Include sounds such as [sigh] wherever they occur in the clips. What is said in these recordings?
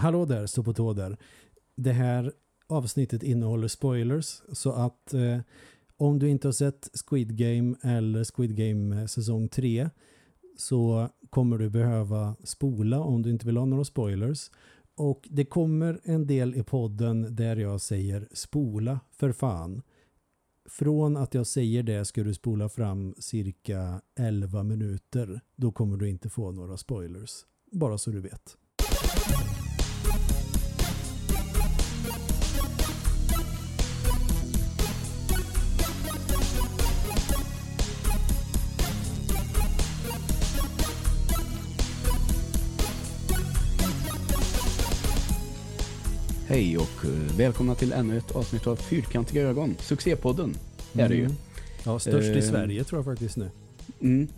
hallå där, stå på tå där. Det här avsnittet innehåller spoilers så att eh, om du inte har sett Squid Game eller Squid Game eh, säsong 3 så kommer du behöva spola om du inte vill ha några spoilers. Och det kommer en del i podden där jag säger spola för fan. Från att jag säger det ska du spola fram cirka 11 minuter. Då kommer du inte få några spoilers. Bara så du vet. Hej och eh, välkomna till ännu ett avsnitt av Fyrkantiga ögon. Succépodden är det ju. Mm. Ja, störst i Eh, Sverige tror jag faktiskt nu. Mm.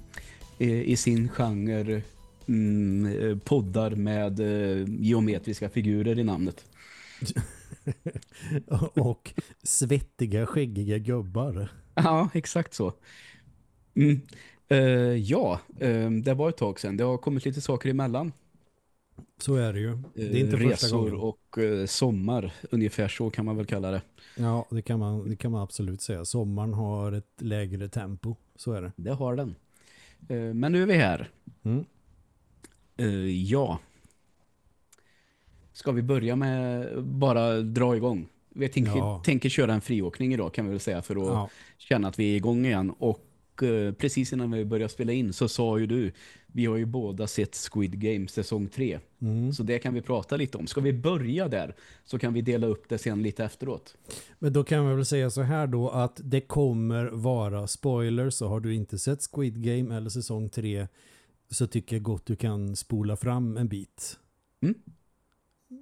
Eh, I sin genre mm, poddar med geometriska figurer i namnet. [laughs] och svettiga, skäggiga gubbar. Ja, exakt så. Mm. Eh, ja, eh, det var ett tag sedan. Det har kommit lite saker emellan. Så är det ju. Det är inte Eh, första Resor och eh, sommar, ungefär så kan man väl kalla det. Ja, det kan, man, det kan man absolut säga. Sommaren har ett lägre tempo. Så är det. Det har den. Eh, men nu är vi här. Mm. Ja. Ska vi börja med bara dra igång? Vi tänker, Ja. tänker köra en friåkning idag kan vi väl säga för att Ja. känna att vi är igång igen. Och precis innan vi började spela in så sa ju du, vi har ju båda sett Squid Game säsong 3. Mm. Så det kan vi prata lite om. Ska vi börja där så kan vi dela upp det sen lite efteråt. Men då kan man väl säga så här då att det kommer vara spoilers så har du inte sett Squid Game eller säsong 3 så tycker jag gott du kan spola fram en bit. Mm.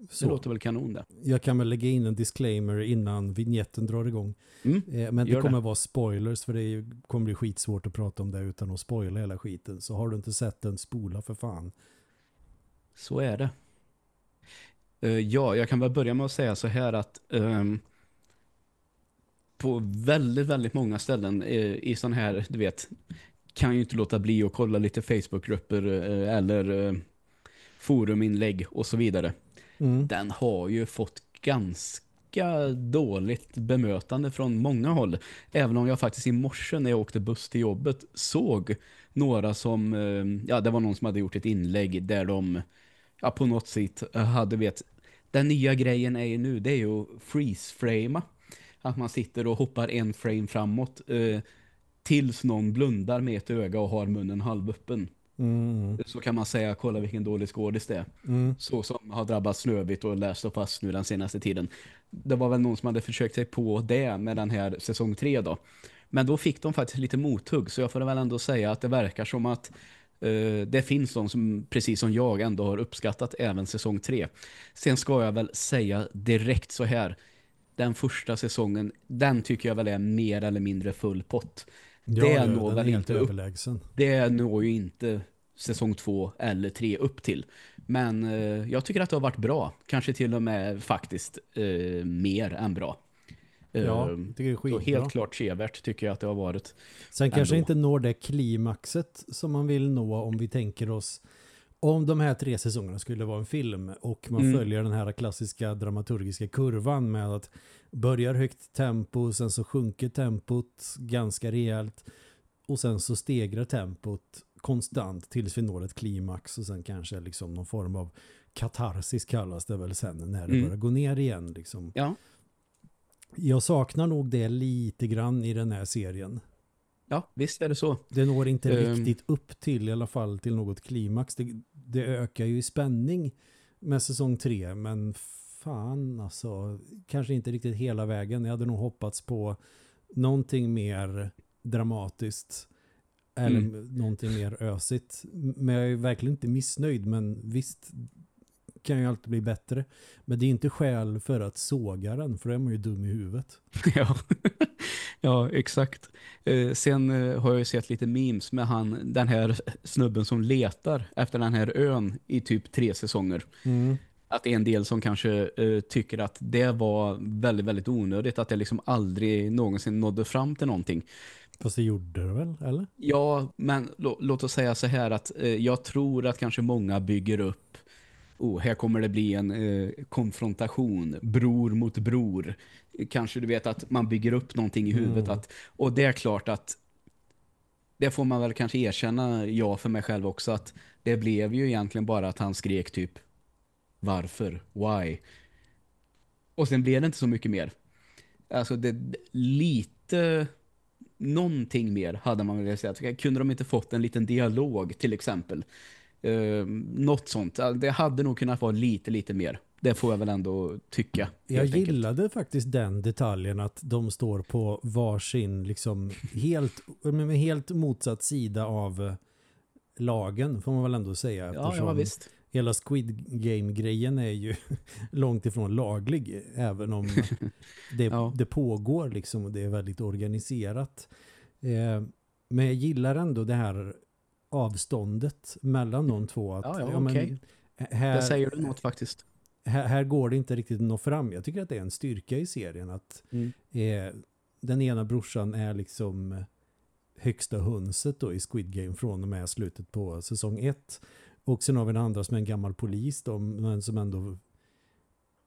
Det Så. låter väl kanon det. Jag kan väl lägga in en disclaimer innan vignetten drar igång. Mm. Eh, Men det Gör det. kommer vara spoilers för det kommer bli skitsvårt att prata om det utan att spoila hela skiten. Så har du inte sett den, spola för fan. Så är det. Eh, ja, jag kan väl börja med att säga så här att ehm, på väldigt, väldigt många ställen eh, i sån här, du vet, kan ju inte låta bli att kolla lite Facebookgrupper eh, eller foruminlägg och så vidare. Mm. Den har ju fått ganska dåligt bemötande från många håll. Även om jag faktiskt i morse när jag åkte buss till jobbet såg några som, eh, ja det var någon som hade gjort ett inlägg där de ja, på något sätt hade vet, den nya grejen är ju nu, det är ju freeze-frama. Att man sitter och hoppar en frame framåt eh, tills någon blundar med ett öga och har munnen halvöppen. Mm. Så kan man säga, kolla vilken dålig skådis det är Mm. så som har drabbats snövigt och läst och fast nu den senaste tiden. Det var väl någon som hade försökt sig på det med den här säsong 3 då. Men då fick de faktiskt lite mothugg så jag får väl ändå säga att det verkar som att eh, det finns de som precis som jag ändå har uppskattat även säsong 3. Sen ska jag väl säga direkt så här. Den första säsongen, den tycker jag väl är mer eller mindre full pott. Ja, det når väl inte upp överlägsen. det når ju inte säsong två eller tre upp till. Men eh, jag tycker att det har varit bra. Kanske till och med faktiskt eh, mer än bra. Eh, Ja, tycker det är så skitbra. helt klart sevärt tycker jag att det har varit. Sen kanske ändå. inte når det klimaxet som man vill nå om vi tänker oss om de här tre säsongerna skulle vara en film och man Mm. följer den här klassiska dramaturgiska kurvan med att börjar högt tempo, sen så sjunker tempot ganska rejält och sen så stegrar tempot konstant tills vi når ett klimax och sen kanske liksom någon form av katarsis kallas det väl sen när det Mm. börjar gå ner igen liksom. Ja, Jag saknar nog det lite grann i den här serien. ja visst är det så. Det når inte Ehm. riktigt upp till i alla fall till något klimax. Det, det ökar ju i spänning med säsong tre men fan alltså kanske inte riktigt hela vägen. Jag hade nog hoppats på någonting mer dramatiskt eller Mm. någonting mer ösigt. Men jag är verkligen inte missnöjd men visst kan ju alltid bli bättre. Men det är inte skäl för att såga den för då är man ju dum i huvudet. [laughs] ja. ja, exakt. Eh, sen eh, har jag ju sett lite memes med han, den här snubben som letar efter den här ön i typ tre säsonger. att det är en del som kanske eh, tycker att det var väldigt, väldigt onödigt att det liksom aldrig någonsin nådde fram till någonting. Fast det gjorde det väl, eller? Ja, men lå- låt oss säga så här att eh, jag tror att kanske många bygger upp oh, här kommer det bli en eh, konfrontation, bror mot bror. Kanske du vet att man bygger upp någonting i huvudet. Mm. Att, och det är klart att det får man väl kanske erkänna, jag för mig själv också, att det blev ju egentligen bara att han skrek typ varför, why. Och sen blev det inte så mycket mer. Alltså det lite någonting mer hade man velat säga. Kunde de inte fått en liten dialog till exempel? Uh, något sånt. Det hade nog kunnat vara lite, lite mer. Det får jag väl ändå tycka. Jag helt enkelt. gillade faktiskt den detaljen att de står på varsin liksom helt, helt motsatt sida av eh, lagen får man väl ändå säga. Ja, ja, visst. Hela Squid Game-grejen är ju [laughs] långt ifrån laglig även om [laughs] det, Ja. det pågår liksom och det är väldigt organiserat. Eh, men jag gillar ändå det här avståndet mellan de två. Att, Ja, ja, men, okej. här, Där säger du något faktiskt. här, här går det inte riktigt att nå fram. Jag tycker att det är en styrka i serien att eh, den ena brorsan är liksom högsta hönset då i Squid Game från och med slutet på säsong ett. Och sen har vi den andra som är en gammal polis då, men som ändå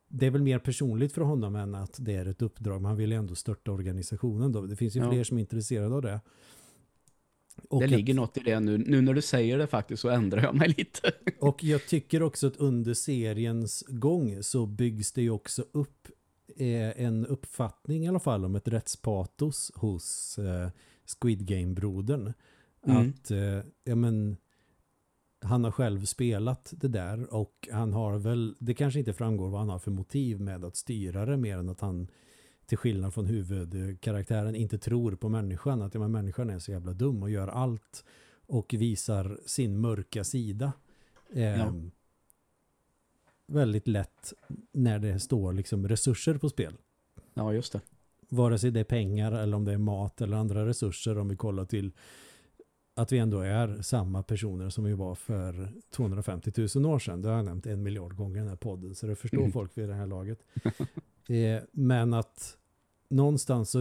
det är väl mer personligt för honom än att det är ett uppdrag. Man vill ändå störta organisationen då. Det finns ju Ja. fler som är intresserade av det. Och det att- ligger något i det nu. Nu när du säger det faktiskt så ändrar jag mig [laughs] lite. Och jag tycker också att under seriens gång så byggs det ju också upp eh, en uppfattning i alla fall om ett rättspatos hos eh, Squid Game-brodern. Mm. Att eh, ja, men, han har själv spelat det där och han har väl, det kanske inte framgår vad han har för motiv med att styra det mer än att han till skillnad från huvudkaraktären inte tror på människan. Att ja, men människan är så jävla dum och gör allt och visar sin mörka sida. Ehm, Väldigt lätt när det står liksom resurser på spel. Ja, just det. Vare sig det är pengar eller om det är mat eller andra resurser om vi kollar till att vi ändå är samma personer som vi var för 250 000 år sedan. Det har jag nämnt en miljard gånger i den här podden så det förstår Mm. folk vid det här laget. [laughs] eh, men att någonstans så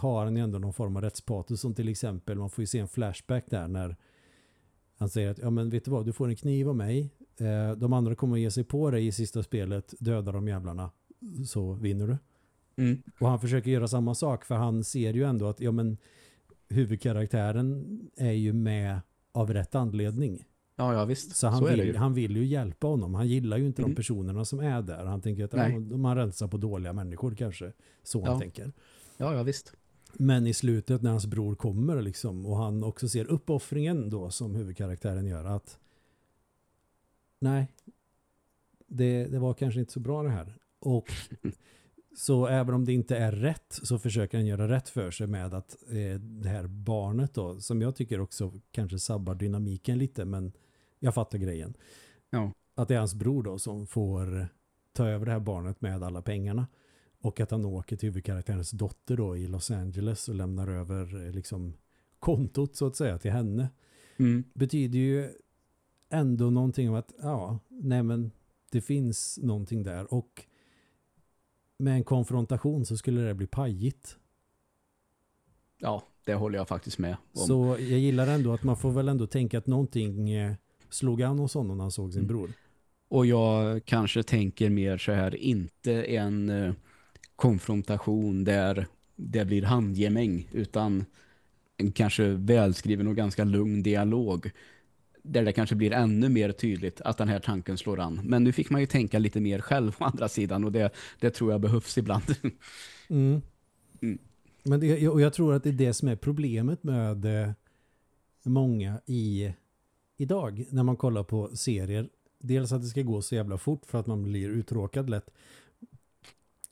har han ju ändå någon form av rättspatos som till exempel, man får ju se en flashback där när han säger att ja men vet du vad, du får en kniv av mig. Eh, de andra kommer att ge sig på dig i sista spelet, döda de jävlarna så vinner du. Mm. Och han försöker göra samma sak för han ser ju ändå att ja, men, huvudkaraktären är ju med av rätt anledning. Ja, ja, visst. Så han, det vill, han vill ju hjälpa honom. Han gillar ju inte Mm. de personerna som är där. Han tänker att Nej. man rensar på dåliga människor kanske. Så han Ja. tänker. Ja, ja, visst. Men i slutet när hans bror kommer liksom, och han också ser uppoffringen då som huvudkaraktären gör att nej, det, det var kanske inte så bra det här. Och [laughs] så även om det inte är rätt så försöker han göra rätt för sig med att eh, det här barnet då, som jag tycker också kanske sabbar dynamiken lite, men jag fattar grejen. Ja. Att det är hans bror då som får ta över det här barnet med alla pengarna. Och att han åker till huvudkaraktärens dotter då i Los Angeles och lämnar över eh, liksom kontot så att säga till henne. Mm. Betyder ju ändå någonting om att ja, nej men det finns någonting där och med en konfrontation så skulle det bli pajigt. Ja, det håller jag faktiskt med om. Så jag gillar ändå att man får väl ändå tänka att någonting eh, slog an hos honom när han såg sin Mm. bror. Och jag kanske tänker mer så här, inte en eh, konfrontation där det blir handgemäng, utan en kanske välskriven och ganska lugn dialog där det kanske blir ännu mer tydligt att den här tanken slår an. Men nu fick man ju tänka lite mer själv å andra sidan och det, det tror jag behövs ibland. [laughs] Mm. Mm. Men det, och jag tror att det är det som är problemet med eh, många i idag när man kollar på serier. Dels att det ska gå så jävla fort för att man blir uttråkad lätt.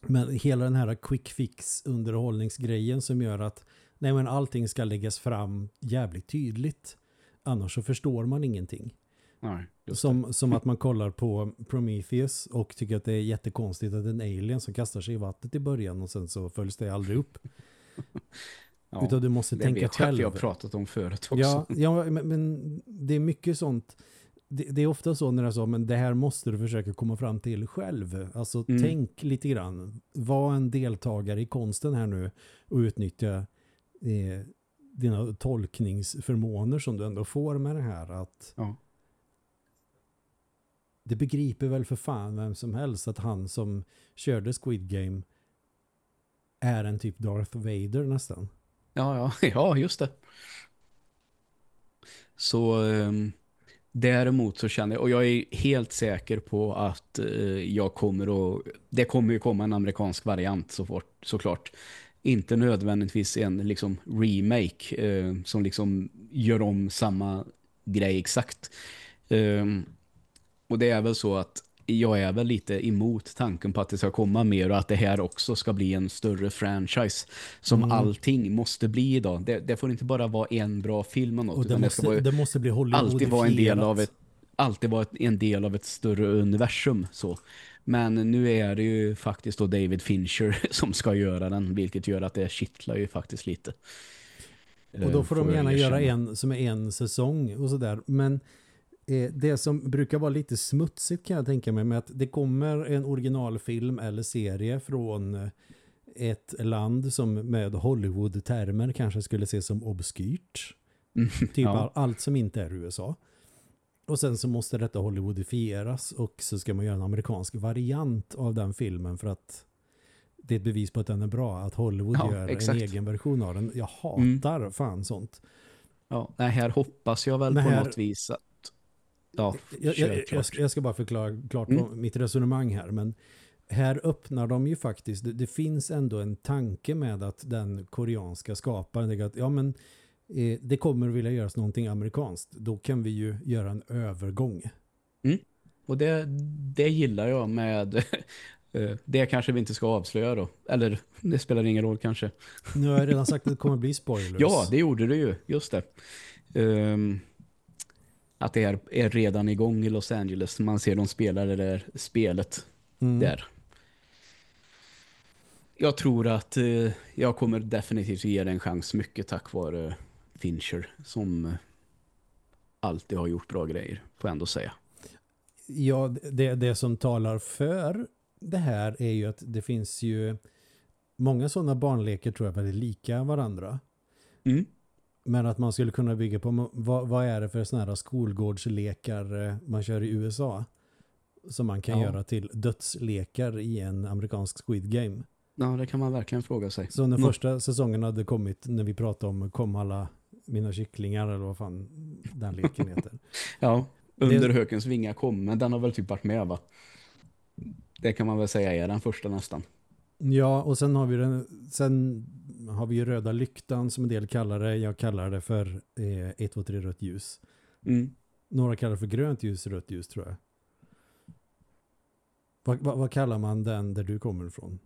Men hela den här quick fix underhållningsgrejen som gör att nej men allting ska läggas fram jävligt tydligt. Annars så förstår man ingenting. Nej, Som, som att man kollar på Prometheus och tycker att det är jättekonstigt att en alien som kastar sig i vattnet i början och sen så följs det aldrig upp. [laughs] ja, Utan du måste det tänka vet jag själv. vi har pratat om förut också. Ja, ja men, men det är mycket sånt. Det, det är ofta så när jag sa, men det här måste du försöka komma fram till själv. Alltså Mm. tänk lite grann. Var en deltagare i konsten här nu och utnyttja eh, dina tolkningsförmåner som du ändå får med det här. Att Ja. det begriper väl för fan vem som helst att han som körde Squid Game är en typ Darth Vader nästan. Ja, ja, [laughs] ja just det. Så um, däremot så känner jag, och jag är helt säker på att uh, jag kommer att, det kommer ju komma en amerikansk variant så fort, såklart. Inte nödvändigtvis en liksom remake uh, som liksom gör om samma grej exakt. Um, och det är väl så att jag är väl lite emot tanken på att det ska komma mer och att det här också ska bli en större franchise som mm. allting måste bli idag. Det, det, får inte bara vara en bra film och något. Och det, måste, det, det måste bli Hollywood alltid vara en del av ett alltid vara en del av ett större universum så. Men nu är det ju faktiskt då David Fincher [laughs] som ska göra den, vilket gör att det kittlar ju faktiskt lite. Och då får de gärna göra en som är en säsong och sådär. Men Eh, det som brukar vara lite smutsigt kan jag tänka mig med att det kommer en originalfilm eller serie från eh, ett land som med Hollywood-termer kanske skulle ses som obskyrt. Mm, [laughs] typ ja. allt som inte är USA. Och sen så måste detta Hollywoodifieras och så ska man göra en amerikansk variant av den filmen för att det är ett bevis på att den är bra. Att Hollywood ja, gör exakt. en egen version av den. Jag hatar mm. fan sånt. Ja, här hoppas jag väl här, på något vis att Ja, jag, jag, jag, ska, jag, ska bara förklara klart mm. mitt resonemang här. Men här öppnar de ju faktiskt, det, det, finns ändå en tanke med att den koreanska skaparen, att ja men eh, det kommer att vilja göras någonting amerikanskt. Då kan vi ju göra en övergång. Mm. Och det, det gillar jag med [laughs] eh, det kanske vi inte ska avslöja då. Eller det spelar ingen roll kanske. Nu har jag redan sagt att det [laughs] kommer bli spoilers. ja, det gjorde du ju. Just det. Um, att det är, är redan igång i Los Angeles. Man ser de spelar det där spelet mm. där. Jag tror att eh, jag kommer definitivt ge det en chans mycket tack vare Fincher som eh, alltid har gjort bra grejer, får jag ändå säga. Ja, det, det som talar för det här är ju att det finns ju många sådana barnlekar tror jag väldigt lika varandra. Mm. Men att man skulle kunna bygga på vad, vad är det för sådana här skolgårdslekar eh, man kör i USA som man kan ja. göra till dödslekar i en amerikansk Squid Game. Ja, det kan man verkligen fråga sig. Så när första säsongen hade kommit, när vi pratade om kom alla mina kycklingar eller vad fan den leken heter. [laughs] ja, under det... hökens vingar kom, men den har väl typ varit med va? Det kan man väl säga är den första nästan. Ja, och sen har vi den, sen har vi ju röda lyktan som en del kallar det. Jag kallar det för eh, 1, 2, 3 rött ljus. Mm. Några kallar det för grönt ljus, rött ljus tror jag. Vad, vad, vad kallar man den där du kommer ifrån?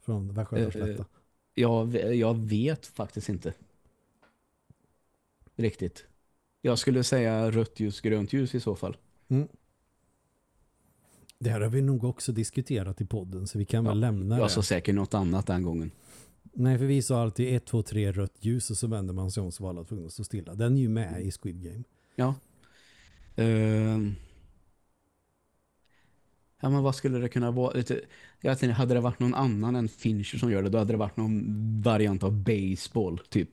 Från Västgötaslätta? Uh, jag, jag vet faktiskt inte. Riktigt. Jag skulle säga rött ljus, grönt ljus i så fall. Mm. Det här har vi nog också diskuterat i podden så vi kan ja, väl lämna det. Jag sa säkert något annat den gången. Nej, för vi sa alltid 1, 2, 3 rött ljus och så vänder man sig om så var alla tvungna att stå stilla. Den är ju med i Squid Game. Ja. Uh... Ja, men vad skulle det kunna vara? Jag tänkte, hade det varit någon annan än Fincher som gör det, då hade det varit någon variant av baseball, typ.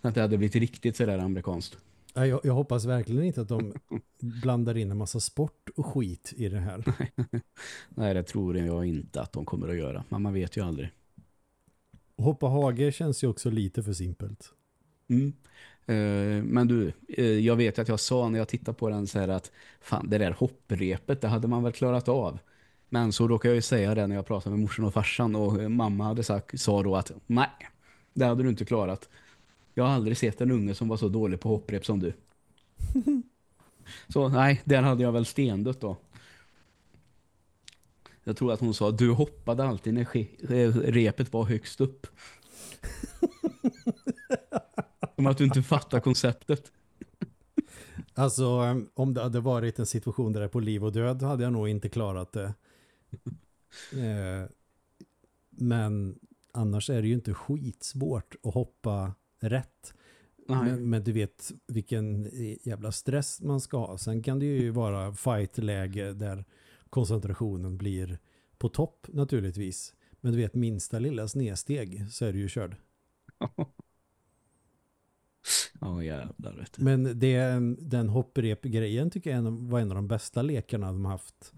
Att det hade blivit riktigt sådär amerikanskt. Jag, jag hoppas verkligen inte att de blandar in en massa sport och skit i det här. [laughs] Nej, det tror jag inte att de kommer att göra. Men man vet ju aldrig. Hoppa hage känns ju också lite för simpelt. Mm. Uh, men du, uh, jag vet att jag sa när jag tittade på den så här att fan, det där hopprepet, det hade man väl klarat av. Men så råkade jag ju säga det när jag pratade med morsan och farsan och mamma hade sagt, sa då att nej, det hade du inte klarat. Jag har aldrig sett en unge som var så dålig på hopprep som du. [laughs] så nej, där hade jag väl stendött då. Jag tror att hon sa du hoppade alltid när repet var högst upp. [laughs] Som att du inte fattar konceptet. Alltså, om det hade varit en situation där det är på liv och död hade jag nog inte klarat det. [laughs] Eh, men annars är det ju inte skitsvårt att hoppa rätt. Men, men, du vet vilken jävla stress man ska ha. Sen kan det ju vara fightläge där koncentrationen blir på topp naturligtvis. Men du vet minsta lilla snedsteg så är du ju körd. [laughs] Ja, jävlar vet du. Men det, den hopprep-grejen tycker jag var en av de bästa lekarna de har haft.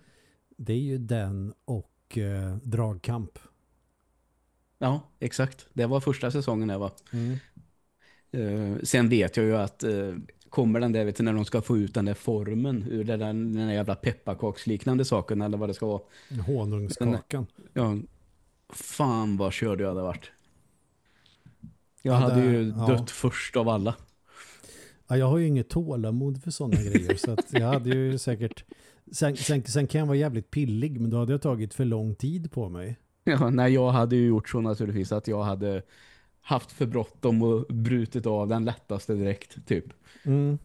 Det är ju den och eh, dragkamp. Ja, exakt. Det var första säsongen det var. Mm. Uh, sen vet jag ju att uh, kommer den där, vet du, när de ska få ut den där formen ur den där, den där jävla pepparkaksliknande saken eller vad det ska vara. Honungskakan. Ja, fan vad körd jag hade varit. Jag Ja, hade det- ju ja. dött först av alla. Ja, jag har ju inget tålamod för sådana [laughs] grejer så att jag hade ju säkert sen, sen, sen kan jag vara jävligt pillig men då hade jag tagit för lång tid på mig. Ja, nej, jag hade ju gjort så naturligtvis att jag hade haft för bråttom och brutit av den lättaste direkt, typ. Mm.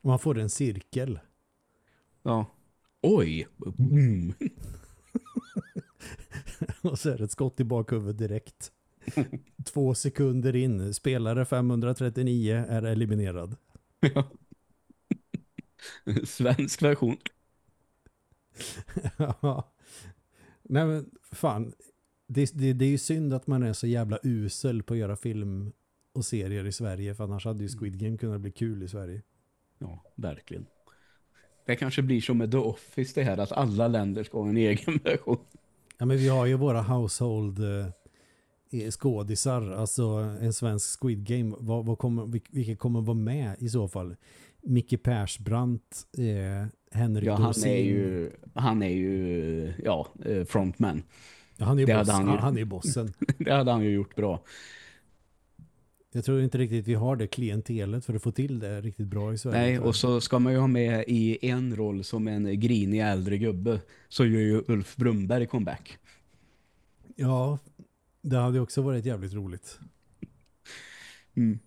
Man får en cirkel. Ja. Oj! Mm. [laughs] Och så är det ett skott i bakhuvudet direkt. [laughs] Två sekunder in. Spelare 539 är eliminerad. Ja. [laughs] Svensk version. Ja. Nej men fan. Det, det, det är ju synd att man är så jävla usel på att göra film och serier i Sverige. För annars hade ju Squid Game kunnat bli kul i Sverige. Ja, verkligen. Det kanske blir som med The Office det här att alla länder ska ha en egen [laughs] version. Ja men vi har ju våra household eh, skådisar. Alltså en svensk Squid Game. Vad, vad kommer, vil- vilka kommer vara med i så fall? Micke Persbrandt, eh, Henrik Ja, han Dorsin. är ju, han är ju ja, eh, frontman. Han är det boss, han ju. han är bossen. [laughs] Det hade han ju gjort bra. Jag tror inte riktigt vi har det klientelet för att få till det riktigt bra i Sverige. Nej, och så ska man ju ha med i en roll som en grinig äldre gubbe så gör ju Ulf Brumberg comeback. Ja, det hade också varit jävligt roligt. Mm.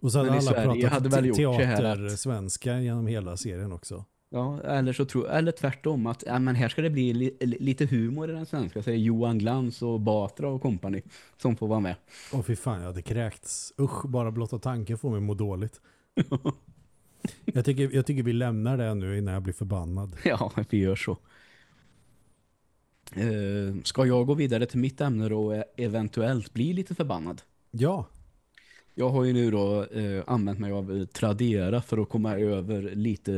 Och så hade alla Sverige pratat hade väl gjort teater att- svenska genom hela serien också. Ja, eller så tror eller tvärtom att ja, men här ska det bli li, li, lite humor i den svenska, säger Johan Glans och Batra och kompani som får vara med. Åh fy fan, jag hade kräkts. Usch, bara blotta tanken får mig må dåligt. [laughs] jag, tycker, jag tycker vi lämnar det nu innan jag blir förbannad. [laughs] Ja, vi gör så. Eh, ska jag gå vidare till mitt ämne och eventuellt bli lite förbannad? Ja, Jag har ju nu då eh, använt mig av eh, Tradera för att komma över lite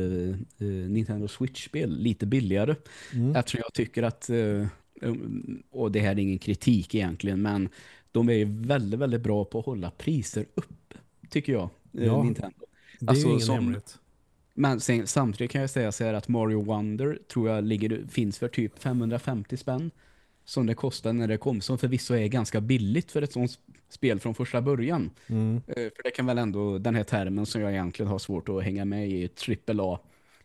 eh, Nintendo Switch-spel, lite billigare. mm. Eftersom jag tycker att, eh, um, och det här är ingen kritik egentligen, men de är ju väldigt, väldigt bra på att hålla priser upp, tycker jag, eh, Ja. Nintendo. det är alltså, ju ingen som- hemlighet. Men sen, samtidigt kan jag säga så här att Mario Wonder tror jag ligger, finns för typ 550 spänn som det kostade när det kom, som förvisso är ganska billigt för ett sånt sp- spel från första början. Mm. Eh, För det kan väl ändå, den här termen som jag egentligen har svårt att hänga med i, AAA,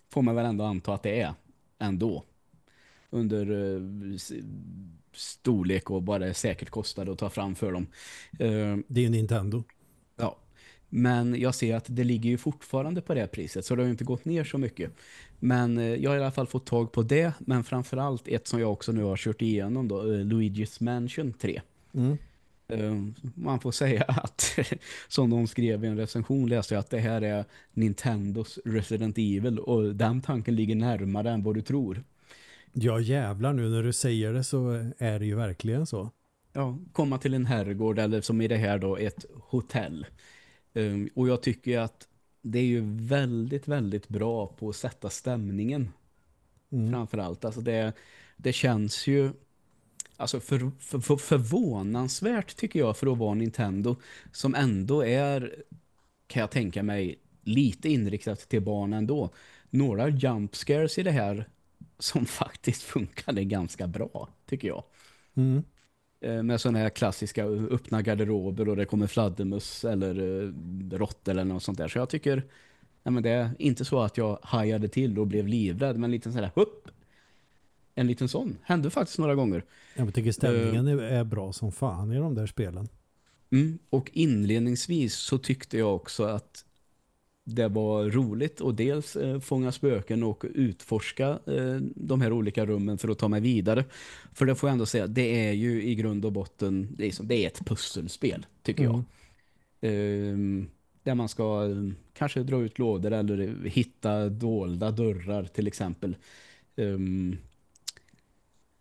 får man väl ändå anta att det är ändå. Under eh, storlek och bara säkert kostade att ta fram för dem. Eh, Det är ju Nintendo. Ja, men jag ser att det ligger ju fortfarande på det priset så det har ju inte gått ner så mycket. Men eh, jag har i alla fall fått tag på det, men framförallt ett som jag också nu har kört igenom då, eh, Luigi's Mansion 3. Mm. Eh, Man får säga [laughs] att, som de skrev i en recension läste jag att det här är Nintendos Resident Evil och den tanken ligger närmare än vad du tror. Ja jävlar nu när du säger det så är det ju verkligen så. Ja, komma till en herrgård eller som i det här då ett hotell. Um, och jag tycker att det är ju väldigt, väldigt bra på att sätta stämningen Mm. framförallt. Alltså det, det känns ju alltså för, för, för, förvånansvärt tycker jag för att vara Nintendo som ändå är, kan jag tänka mig, lite inriktat till barn ändå. Några jump scares i det här som [laughs] faktiskt funkade ganska bra, tycker jag. Mm. Eh, med sådana här klassiska öppna garderober och det kommer fladdermus eller eh, råttor eller något sånt där. Så jag tycker, nej men det är inte så att jag hajade till och blev livrädd, men en liten sån här, hupp! En liten sån. Hände faktiskt några gånger. Jag tycker stämningen är, är bra som fan i de där spelen. Mm. Och inledningsvis så tyckte jag också att det var roligt att dels eh, fånga spöken och utforska eh, de här olika rummen för att ta mig vidare. För det får jag ändå säga, det är ju i grund och botten, det är, som, det är ett pusselspel tycker jag. Ehm, där man ska eh, kanske dra ut lådor eller hitta dolda dörrar till exempel. Ehm,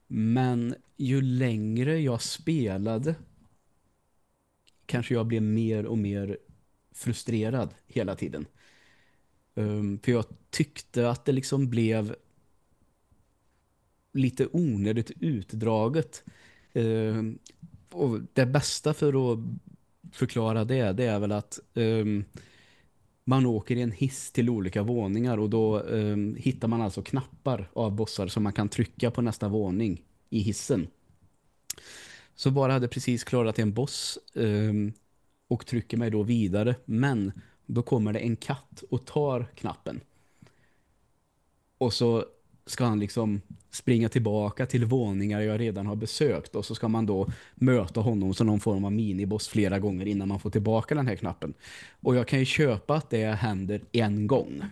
men ju längre jag spelade kanske jag blev mer och mer frustrerad hela tiden. Um, för jag tyckte att det liksom blev lite onödigt utdraget. Um, och det bästa för att förklara det, det är väl att um, man åker i en hiss till olika våningar och då um, hittar man alltså knappar av bossar som man kan trycka på nästa våning i hissen. Så bara hade precis klarat en boss um, och trycker mig då vidare. Men då kommer det en katt och tar knappen. Och så ska han liksom springa tillbaka till våningar jag redan har besökt och så ska man då möta honom som någon form av miniboss flera gånger innan man får tillbaka den här knappen. Och jag kan ju köpa att det händer en gång.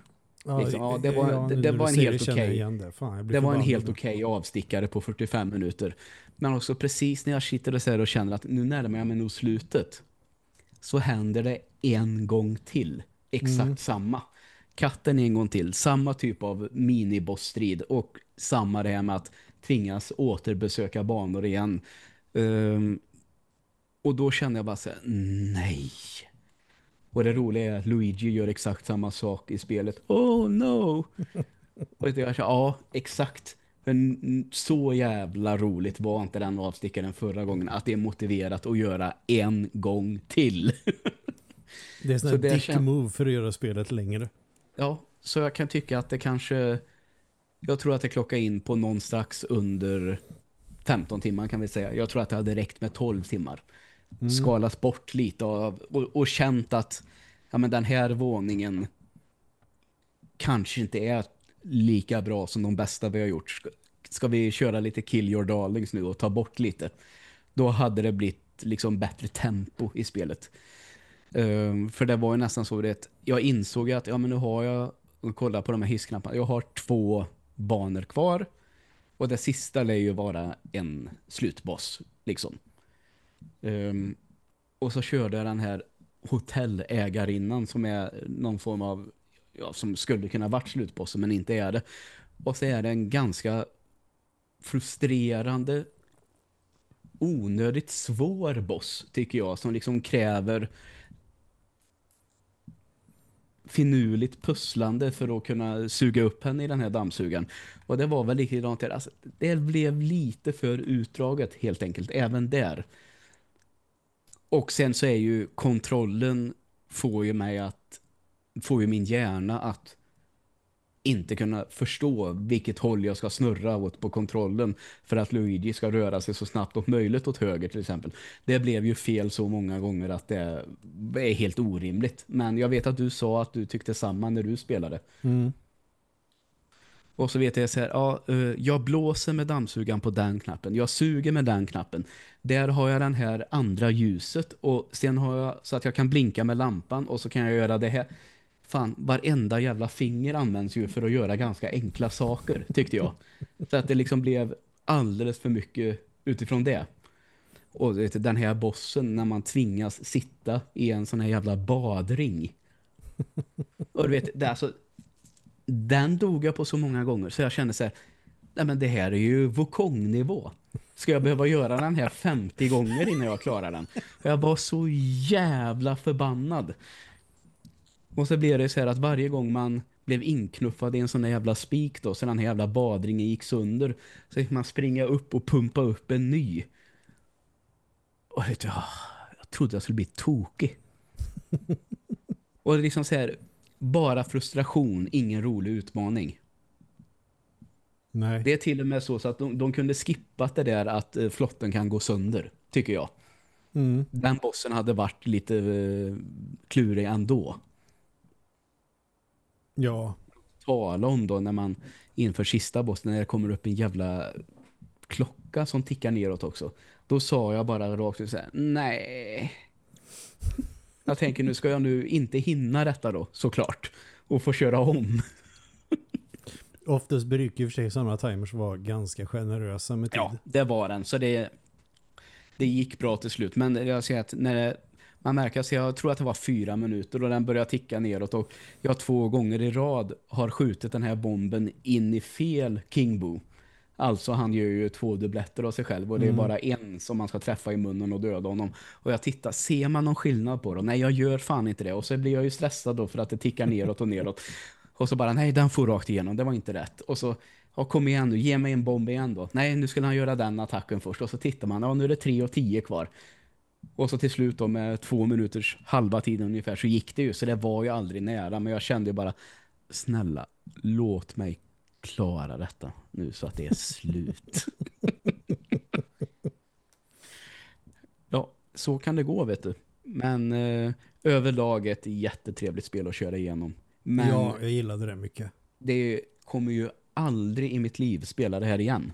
Ja, liksom, ja, det var, ja, det, det var en helt okej okay, det, det var en helt okej okay avstickare på 45 minuter. Men också precis när jag sitter och, och känner att nu närmar jag mig nog slutet så händer det en gång till. Exakt mm. samma. Katten en gång till. Samma typ av minibossstrid och samma det här med att tvingas återbesöka banor igen. Um, och då känner jag bara så här, nej. Och det roliga är att Luigi gör exakt samma sak i spelet. Oh no! [laughs] och jag säger, ja, exakt. Men så jävla roligt var inte den avstickaren förra gången att det är motiverat att göra en gång till. [laughs] det är en dick kän... move för att göra spelet längre. Ja, så jag kan tycka att det kanske jag tror att det klockar in på någon strax under 15 timmar kan vi säga. Jag tror att det hade räckt med 12 timmar. Mm. Skalas bort lite av, och, och känt att ja, men den här våningen kanske inte är lika bra som de bästa vi har gjort. Ska, ska vi köra lite kill your darlings nu och ta bort lite? Då hade det blivit liksom bättre tempo i spelet. Um, för det var ju nästan så att jag insåg att ja men nu har jag och kolla på de här hissknapparna. Jag har två banor kvar och det sista lär ju vara en slutboss liksom. Um, och så körde jag den här hotellägarinnan som är någon form av ja, som skulle kunna varit slutbossen men inte är det. Och så är det en ganska frustrerande onödigt svår boss tycker jag som liksom kräver finurligt pusslande för att kunna suga upp henne i den här dammsugan. Och det var väl likadant där. Alltså, det blev lite för utdraget helt enkelt, även där. Och sen så är ju kontrollen får ju mig att får ju min hjärna att inte kunna förstå vilket håll jag ska snurra åt på kontrollen för att Luigi ska röra sig så snabbt och möjligt åt höger till exempel. Det blev ju fel så många gånger att det är helt orimligt. Men jag vet att du sa att du tyckte samma när du spelade. Mm. Och så vet jag så här, ja, eh, jag blåser med dammsugan på den knappen. Jag suger med den knappen. Där har jag den här andra ljuset och sen har jag så att jag kan blinka med lampan och så kan jag göra det här fan, varenda jävla finger används ju för att göra ganska enkla saker, tyckte jag. Så att det liksom blev alldeles för mycket utifrån det. Och vet, den här bossen när man tvingas sitta i en sån här jävla badring. Och du vet, det alltså, den dog jag på så många gånger så jag kände så här, nej men det här är ju Wukong-nivå. Ska jag behöva göra den här 50 gånger innan jag klarar den? Jag var så jävla förbannad. Och så blev det så här att varje gång man blev inknuffad i en sån där jävla spik då, så den här jävla badringen gick sönder, så fick man springa upp och pumpa upp en ny. Och vet du, jag trodde jag skulle bli tokig. [laughs] och liksom så här, bara frustration, ingen rolig utmaning. Nej. Det är till och med så, så att de, de kunde skippa det där att uh, flotten kan gå sönder, tycker jag. Mm. Den bossen hade varit lite uh, klurig ändå. Ja. Tala om då när man inför sista bossen när det kommer upp en jävla klocka som tickar neråt också. Då sa jag bara rakt ut så här, nej. Jag tänker nu ska jag nu inte hinna detta då, såklart. Och få köra om. [laughs] Oftast brukar ju för sig sådana timers vara ganska generösa med tid. Ja, det var den. Så det, det gick bra till slut. Men jag ser att när det man märker att jag tror att det var fyra minuter och den börjar ticka neråt och jag två gånger i rad har skjutit den här bomben in i fel Kingbo. Alltså han gör ju två dubbletter av sig själv och det är Mm. bara en som man ska träffa i munnen och döda honom. Och jag tittar, ser man någon skillnad på det? Nej, jag gör fan inte det. Och så blir jag ju stressad då för att det tickar neråt och neråt. [laughs] Och så bara, nej den får rakt igenom, det var inte rätt. Och så, ja, kom igen nu, ge mig en bomb igen då. Nej, nu skulle han göra den attacken först. Och så tittar man, ja nu är det 3 och 10 kvar. Och så till slut då med två minuters halva tiden ungefär så gick det ju. Så det var ju aldrig nära. Men jag kände ju bara, snälla, låt mig klara detta nu så att det är slut. [laughs] ja, så kan det gå vet du. Men eh, överlag ett jättetrevligt spel att köra igenom. Men Ja, jag gillade det mycket. det kommer ju aldrig i mitt liv spela det här igen.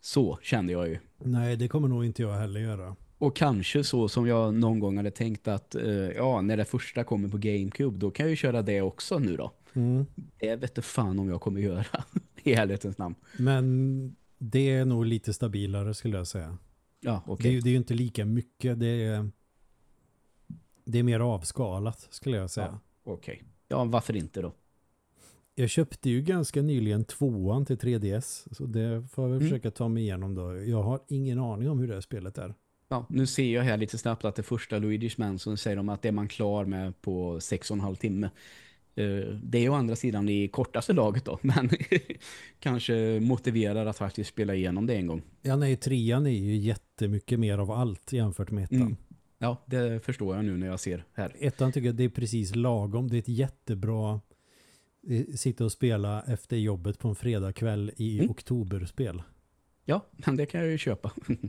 Så kände jag ju. Nej, det kommer nog inte jag heller göra. Och kanske så som jag någon gång hade tänkt att eh, ja, när det första kommer på Gamecube då kan jag ju köra det också nu då. Mm. Det vet du fan om jag kommer göra. [laughs] I ärlighetens namn. Men det är nog lite stabilare skulle jag säga. Ja, Det, är, okej. ju- det är ju inte lika mycket. Det är, det är mer avskalat skulle jag säga. Okej. Ja, varför inte då? Jag köpte ju ganska nyligen tvåan till 3DS. Så det får jag väl Mm. försöka ta mig igenom då. Jag har ingen aning om hur det här spelet är. Ja, nu ser jag här lite snabbt att det första Luigi's Mansion säger de att det är man klar med på sex och en halv timme. Eh, Det är ju å andra sidan i kortaste laget då, [laughs] men kanske motiverar att faktiskt spela igenom det en gång. Ja, nej, trean är ju jättemycket mer av allt jämfört med ettan. Mm. Ja, det förstår jag nu när jag ser här. Ettan tycker jag det är precis lagom. Det är ett jättebra eh, sitta och spela efter jobbet på en fredagkväll i Mm. oktoberspel. Ja, men det kan jag ju köpa. [laughs]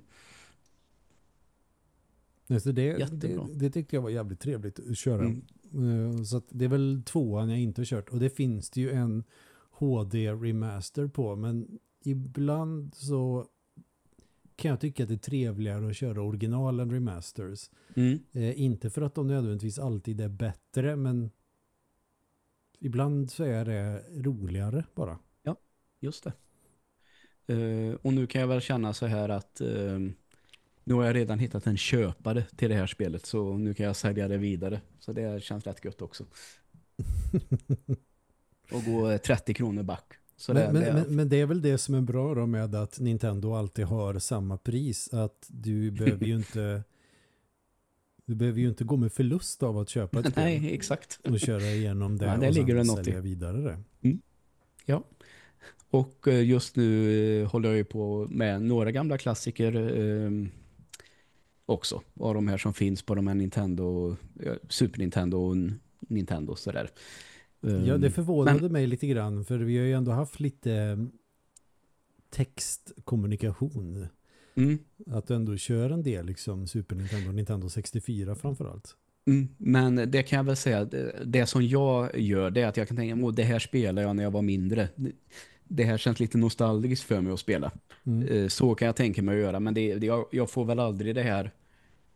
Nej, Så det, det, det tyckte jag var jävligt trevligt att köra. Mm. Eh, Så att det är väl tvåan jag inte har kört. Och det finns det ju en HD remaster på. Men ibland så kan jag tycka att det är trevligare att köra originalen remasters. Mm. Eh, inte för att de nödvändigtvis alltid är bättre, men ibland så är det roligare bara. Just det. Eh, och nu kan jag väl känna så här att eh, nu har jag redan hittat en köpare till det här spelet så nu kan jag sälja det vidare. Så det känns rätt gött också. [laughs] och gå eh, 30 kronor back. Så det, men, men, det, men, men det är väl det som är bra då med att Nintendo alltid har samma pris. Att du [laughs] behöver ju inte du behöver ju inte gå med förlust av att köpa ett [laughs] spel Nej, exakt. och köra igenom det Ja, och ligger sen sälja vidare det. Ja. Och eh, just nu eh, håller jag ju på med några gamla klassiker eh, också. Av de här som finns på de här Nintendo, Super Nintendo och Nintendo sådär. Ja, det förvånade men- mig lite grann för vi har ju ändå haft lite eh, textkommunikation. mm, Att du ändå kör en del liksom Super Nintendo och Nintendo 64 framförallt. mm, men det kan jag väl säga, det, det som jag gör det är att jag kan tänka, "Åh, det här spelade jag när jag var mindre. Det- här känns lite nostalgiskt för mig att spela. Mm. Eh, Så kan jag tänka mig att göra. Men det, det, jag, jag får väl aldrig det här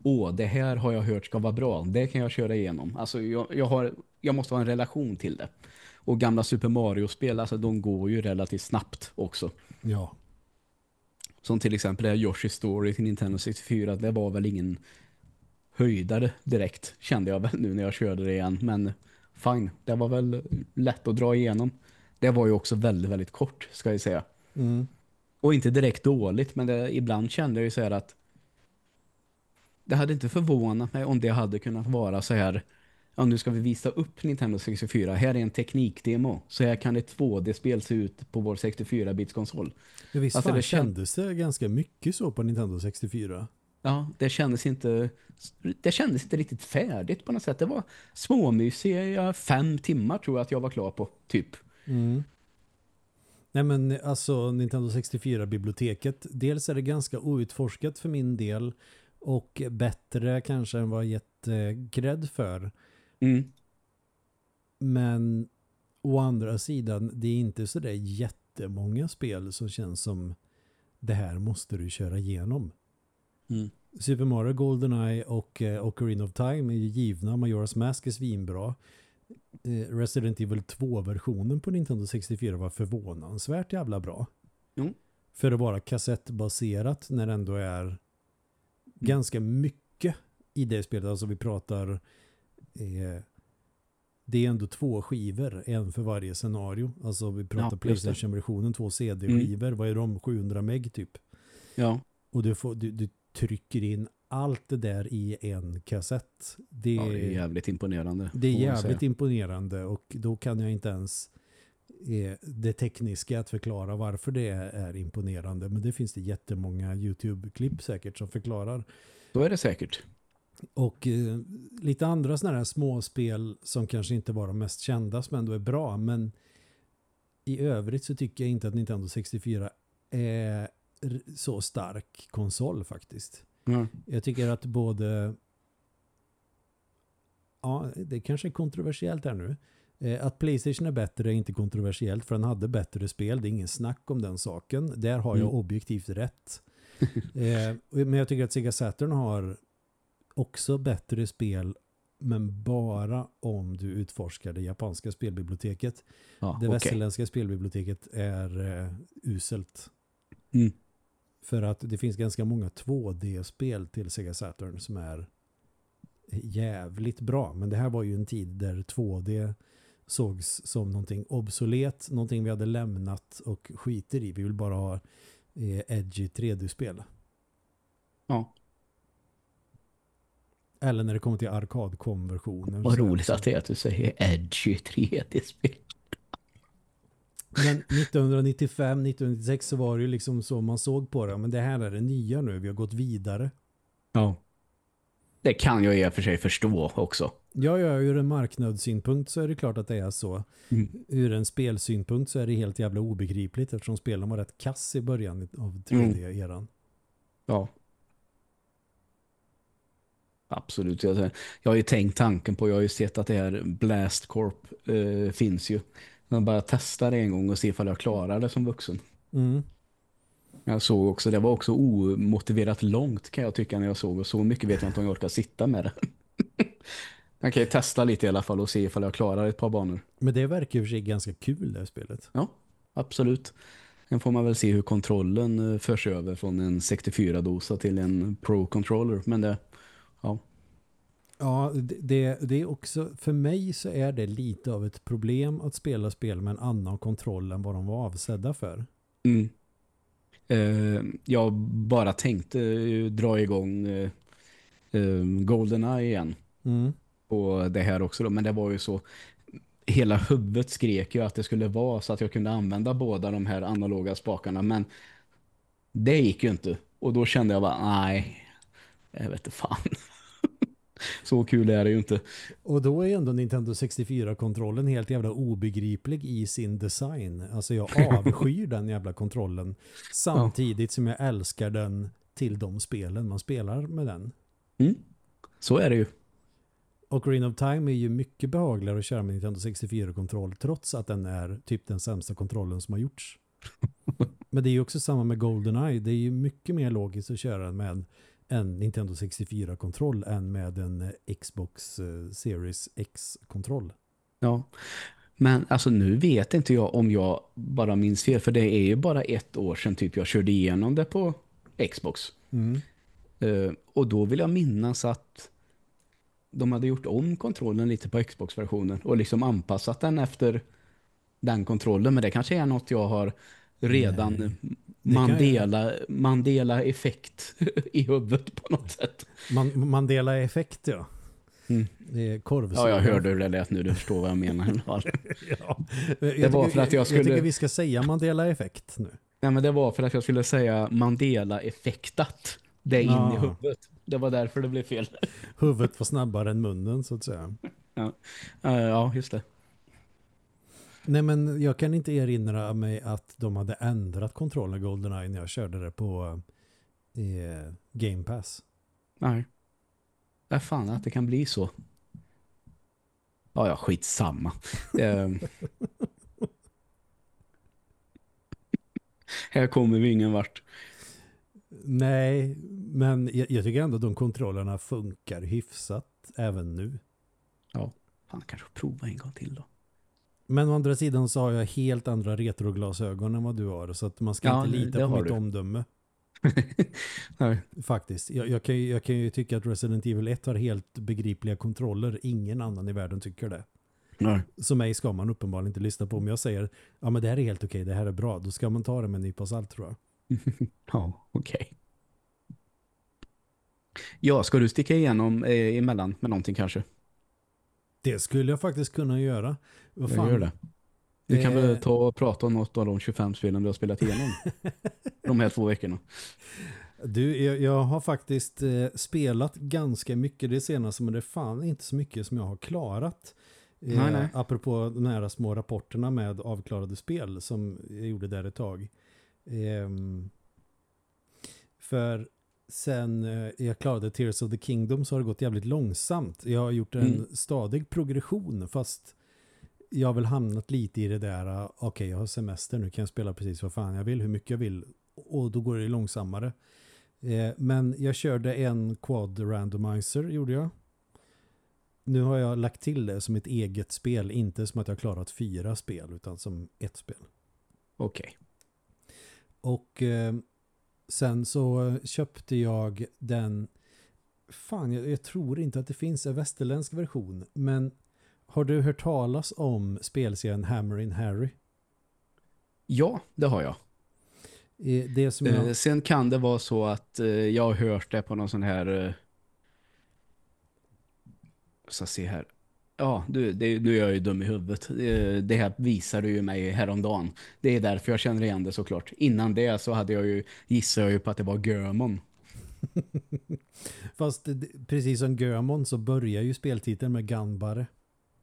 Åh, det här har jag hört ska vara bra. Det kan jag köra igenom. Alltså jag, jag, har, jag måste ha en relation till det. Och gamla Super Mario-spel, alltså de går ju relativt snabbt också. Ja. Som till exempel det här Yoshi Story till Nintendo 64. Det var väl ingen höjdare direkt, kände jag väl nu när jag körde det igen. Men fine, det var väl lätt att dra igenom. Det var ju också väldigt, väldigt kort, ska jag säga. Mm. Och inte direkt dåligt, men det, ibland kände jag ju så här att det hade inte förvånat mig om det hade kunnat vara så här ja nu ska vi visa upp Nintendo 64. Här är en teknikdemo. Så här kan ett 2D-spel se ut på vår 64-bits-konsol. Ja, visst Alltså, fan det kän- kändes det ganska mycket så på Nintendo 64. Ja, det kändes inte det kändes inte riktigt färdigt på något sätt. Det var småmysiga fem timmar tror jag att jag var klar på, typ. Mm. Nej men alltså Nintendo 64-biblioteket, dels är det ganska outforskat för min del och bättre kanske än vad jag gett eh, för. Mm. Men å andra sidan, det är inte så där jättemånga spel som känns som det här måste du köra igenom. Mm. Super Mario Goldeneye och eh, Ocarina of Time är ju givna. Majora's Mask är svinbra. Eh, Resident Evil 2-versionen på Nintendo 64 var förvånansvärt jävla bra. Jo. För att vara kassettbaserat när det ändå är ganska mycket i det spelet. Alltså vi pratar eh, det är ändå två skivor, en för varje scenario. Alltså vi pratar Ja. Playstation-versionen, två CD-skivor. Vad är de? 700 meg typ. Ja, Och du, får, du, du trycker in allt det där i en kassett. Det, ja, det är jävligt imponerande. det är jävligt imponerande och då kan jag inte ens eh, det tekniska att förklara varför det är, imponerande. Men det finns det jättemånga YouTube-klipp säkert som förklarar. Så är det säkert. Och eh, lite andra sådana här småspel som kanske inte var de mest kända som ändå är bra. Men i övrigt så tycker jag inte att Nintendo 64 är så stark konsol faktiskt. Ja. Jag tycker att både ja, det kanske är kontroversiellt här nu. Eh, Att Playstation är bättre är inte kontroversiellt för den hade bättre spel. Det är ingen snack om den saken. Där har jag Mm. objektivt rätt. [laughs] eh, men jag tycker att Sega Saturn har också bättre spel men bara om du utforskar det japanska spelbiblioteket. Ja, Det okej. västerländska spelbiblioteket är eh, uselt. Mm. För att det finns ganska många 2D-spel till Sega Saturn som är jävligt bra. Men det här var ju en tid där 2D sågs som någonting obsolet, någonting vi hade lämnat och skiter i. Vi vill bara ha eh, edgy 3D-spel. Ja. Eller när det kommer till arkadkonversioner. Vad roligt att det är att du säger edgy 3D-spel. Men 1995, 1996 så var det ju liksom så man såg på det. Men det här är det nya nu. Vi har gått vidare. Ja. Det kan jag i och för sig förstå också. Ja, ja, ur en marknadssynpunkt så är det klart att det är så. Mm. Ur en spelsynpunkt så är det helt jävla obegripligt eftersom spelen var rätt kass i början av 3D-eran. Ja. Absolut. Jag, jag har ju tänkt tanken på, jag har ju sett att det här Blast Corp eh, finns ju. Man bara testar det en gång och se ifall jag klarar det som vuxen. Mm. Jag såg också, det var också omotiverat långt kan jag tycka när jag såg och så mycket vet jag inte om jag orkar sitta med det. [laughs] jag kan ju testa lite i alla fall och se ifall jag klarar ett par banor. Men det verkar och för sig ganska kul det här spelet. Ja, absolut. Sen får man väl se hur kontrollen eh, förs över från en 64-dosa till en Pro-controller. Men det. Ja, det, det, är också, för mig så är det lite av ett problem att spela spel med en annan kontroll än vad de var avsedda för. Mm. Eh, jag bara tänkte dra igång eh, eh, GoldenEye igen. Mm. Och det här också då. Men det var ju så hela huvudet skrek ju att det skulle vara så att jag kunde använda båda de här analoga spakarna. Men det gick ju inte. Och då kände jag bara, nej, jag vet inte fan. [laughs] så kul är det ju inte. Och då är ändå Nintendo 64-kontrollen helt jävla obegriplig i sin design. Alltså jag [laughs] avskyr den jävla kontrollen samtidigt som jag älskar den till de spelen man spelar med den. Mm. Så är det ju. Och Green of Time är ju mycket behagligare att köra med Nintendo 64-kontroll trots att den är typ den sämsta kontrollen som har gjorts. [laughs] Men det är ju också samma med GoldenEye. Det är ju mycket mer logiskt att köra med en Nintendo 64-kontroll än med en eh, Xbox eh, Series X-kontroll. Ja. Men alltså nu vet inte jag om jag bara minns fel. För det är ju bara ett år sedan typ jag körde igenom det på Xbox. Mm. Eh, och då vill jag minnas att de hade gjort om kontrollen lite på Xbox-versionen och liksom anpassat den efter den kontrollen. Men det kanske är något jag har redan Nej, Mandela, Mandela-effekt [laughs] i huvudet på något sätt. Man, Mandela-effekt, ja. Mm. Det är korvsuga. Ja, jag hörde hur det lät nu. Du förstår vad jag menar. [laughs] ja. Det var för att jag skulle- Jag tycker vi ska säga Mandela-effekt nu. Nej, men det var för att jag skulle säga Mandela-effektat. Det in Ja. i huvudet. Det var därför det blev fel. Huvudet var snabbare än munnen, så att säga. Eh, ja, just det. Nej, men jag kan inte erinra mig att de hade ändrat kontrollen GoldenEye när jag körde det på eh, Game Pass. Nej. Det är fan att det kan bli så. Ja, ja, skitsamma. [laughs] Ehm. Här kommer vi ingen vart. Nej, men jag, jag tycker ändå att de kontrollerna funkar hyfsat även nu. Fan, kanske prova en gång till då. Men å andra sidan så har jag helt andra retroglasögon än vad du har. Så att man ska Ja, inte lita på mitt du. omdöme. [laughs] Faktiskt. Jag, jag, kan, ju- jag kan ju tycka att Resident Evil 1 har helt begripliga kontroller. Ingen annan i världen tycker det. Nej. Så mig ska man uppenbarligen inte lyssna på. Om jag säger, ja men det här är helt okej, det här är bra. Då ska man ta det med en nypa salt tror jag. [laughs] Ja, okej. Ja, ska du sticka igenom eh, emellan med någonting kanske? Det skulle jag faktiskt kunna göra. Vad Jag gör det. Du kan Eh. väl ta och prata om något av de 25 spelen du har spelat igenom [laughs] de här två veckorna. Du, jag, jag har faktiskt eh, spelat ganska mycket det senaste men det är fan inte så mycket som jag har klarat. Eh, Nej, nej. Apropå de här små rapporterna med avklarade spel som jag gjorde där ett tag. Ehm, för sen eh, jag klarade Tears of the Kingdom så har det gått jävligt långsamt. Jag har gjort en Mm. stadig progression fast jag har väl hamnat lite i det där, ah, okej jag har semester nu kan jag spela precis vad fan jag vill, hur mycket jag vill och då går det långsammare. Eh, men jag körde en quad randomizer gjorde jag. Nu har jag lagt till det som ett eget spel, inte som att jag har klarat fyra spel utan som ett spel. Okej. Och eh, sen så köpte jag den fan jag, jag tror inte att det finns en västerländsk version men har du hört talas om spelserien Hammer in Harry? Ja, det har jag. Eh, Det som jag... Eh, sen kan det vara så att eh, jag har hört det på någon sån här... Eh, ska se här. Ja, du, det, nu är jag ju dum i huvudet. Eh, det här visar du ju mig häromdagen. Det är därför jag känner igen det såklart. Innan det så hade jag ju, gissar jag ju på att det var Görmon. [laughs] Fast precis som Gömon så börjar ju speltiteln med Ganbare.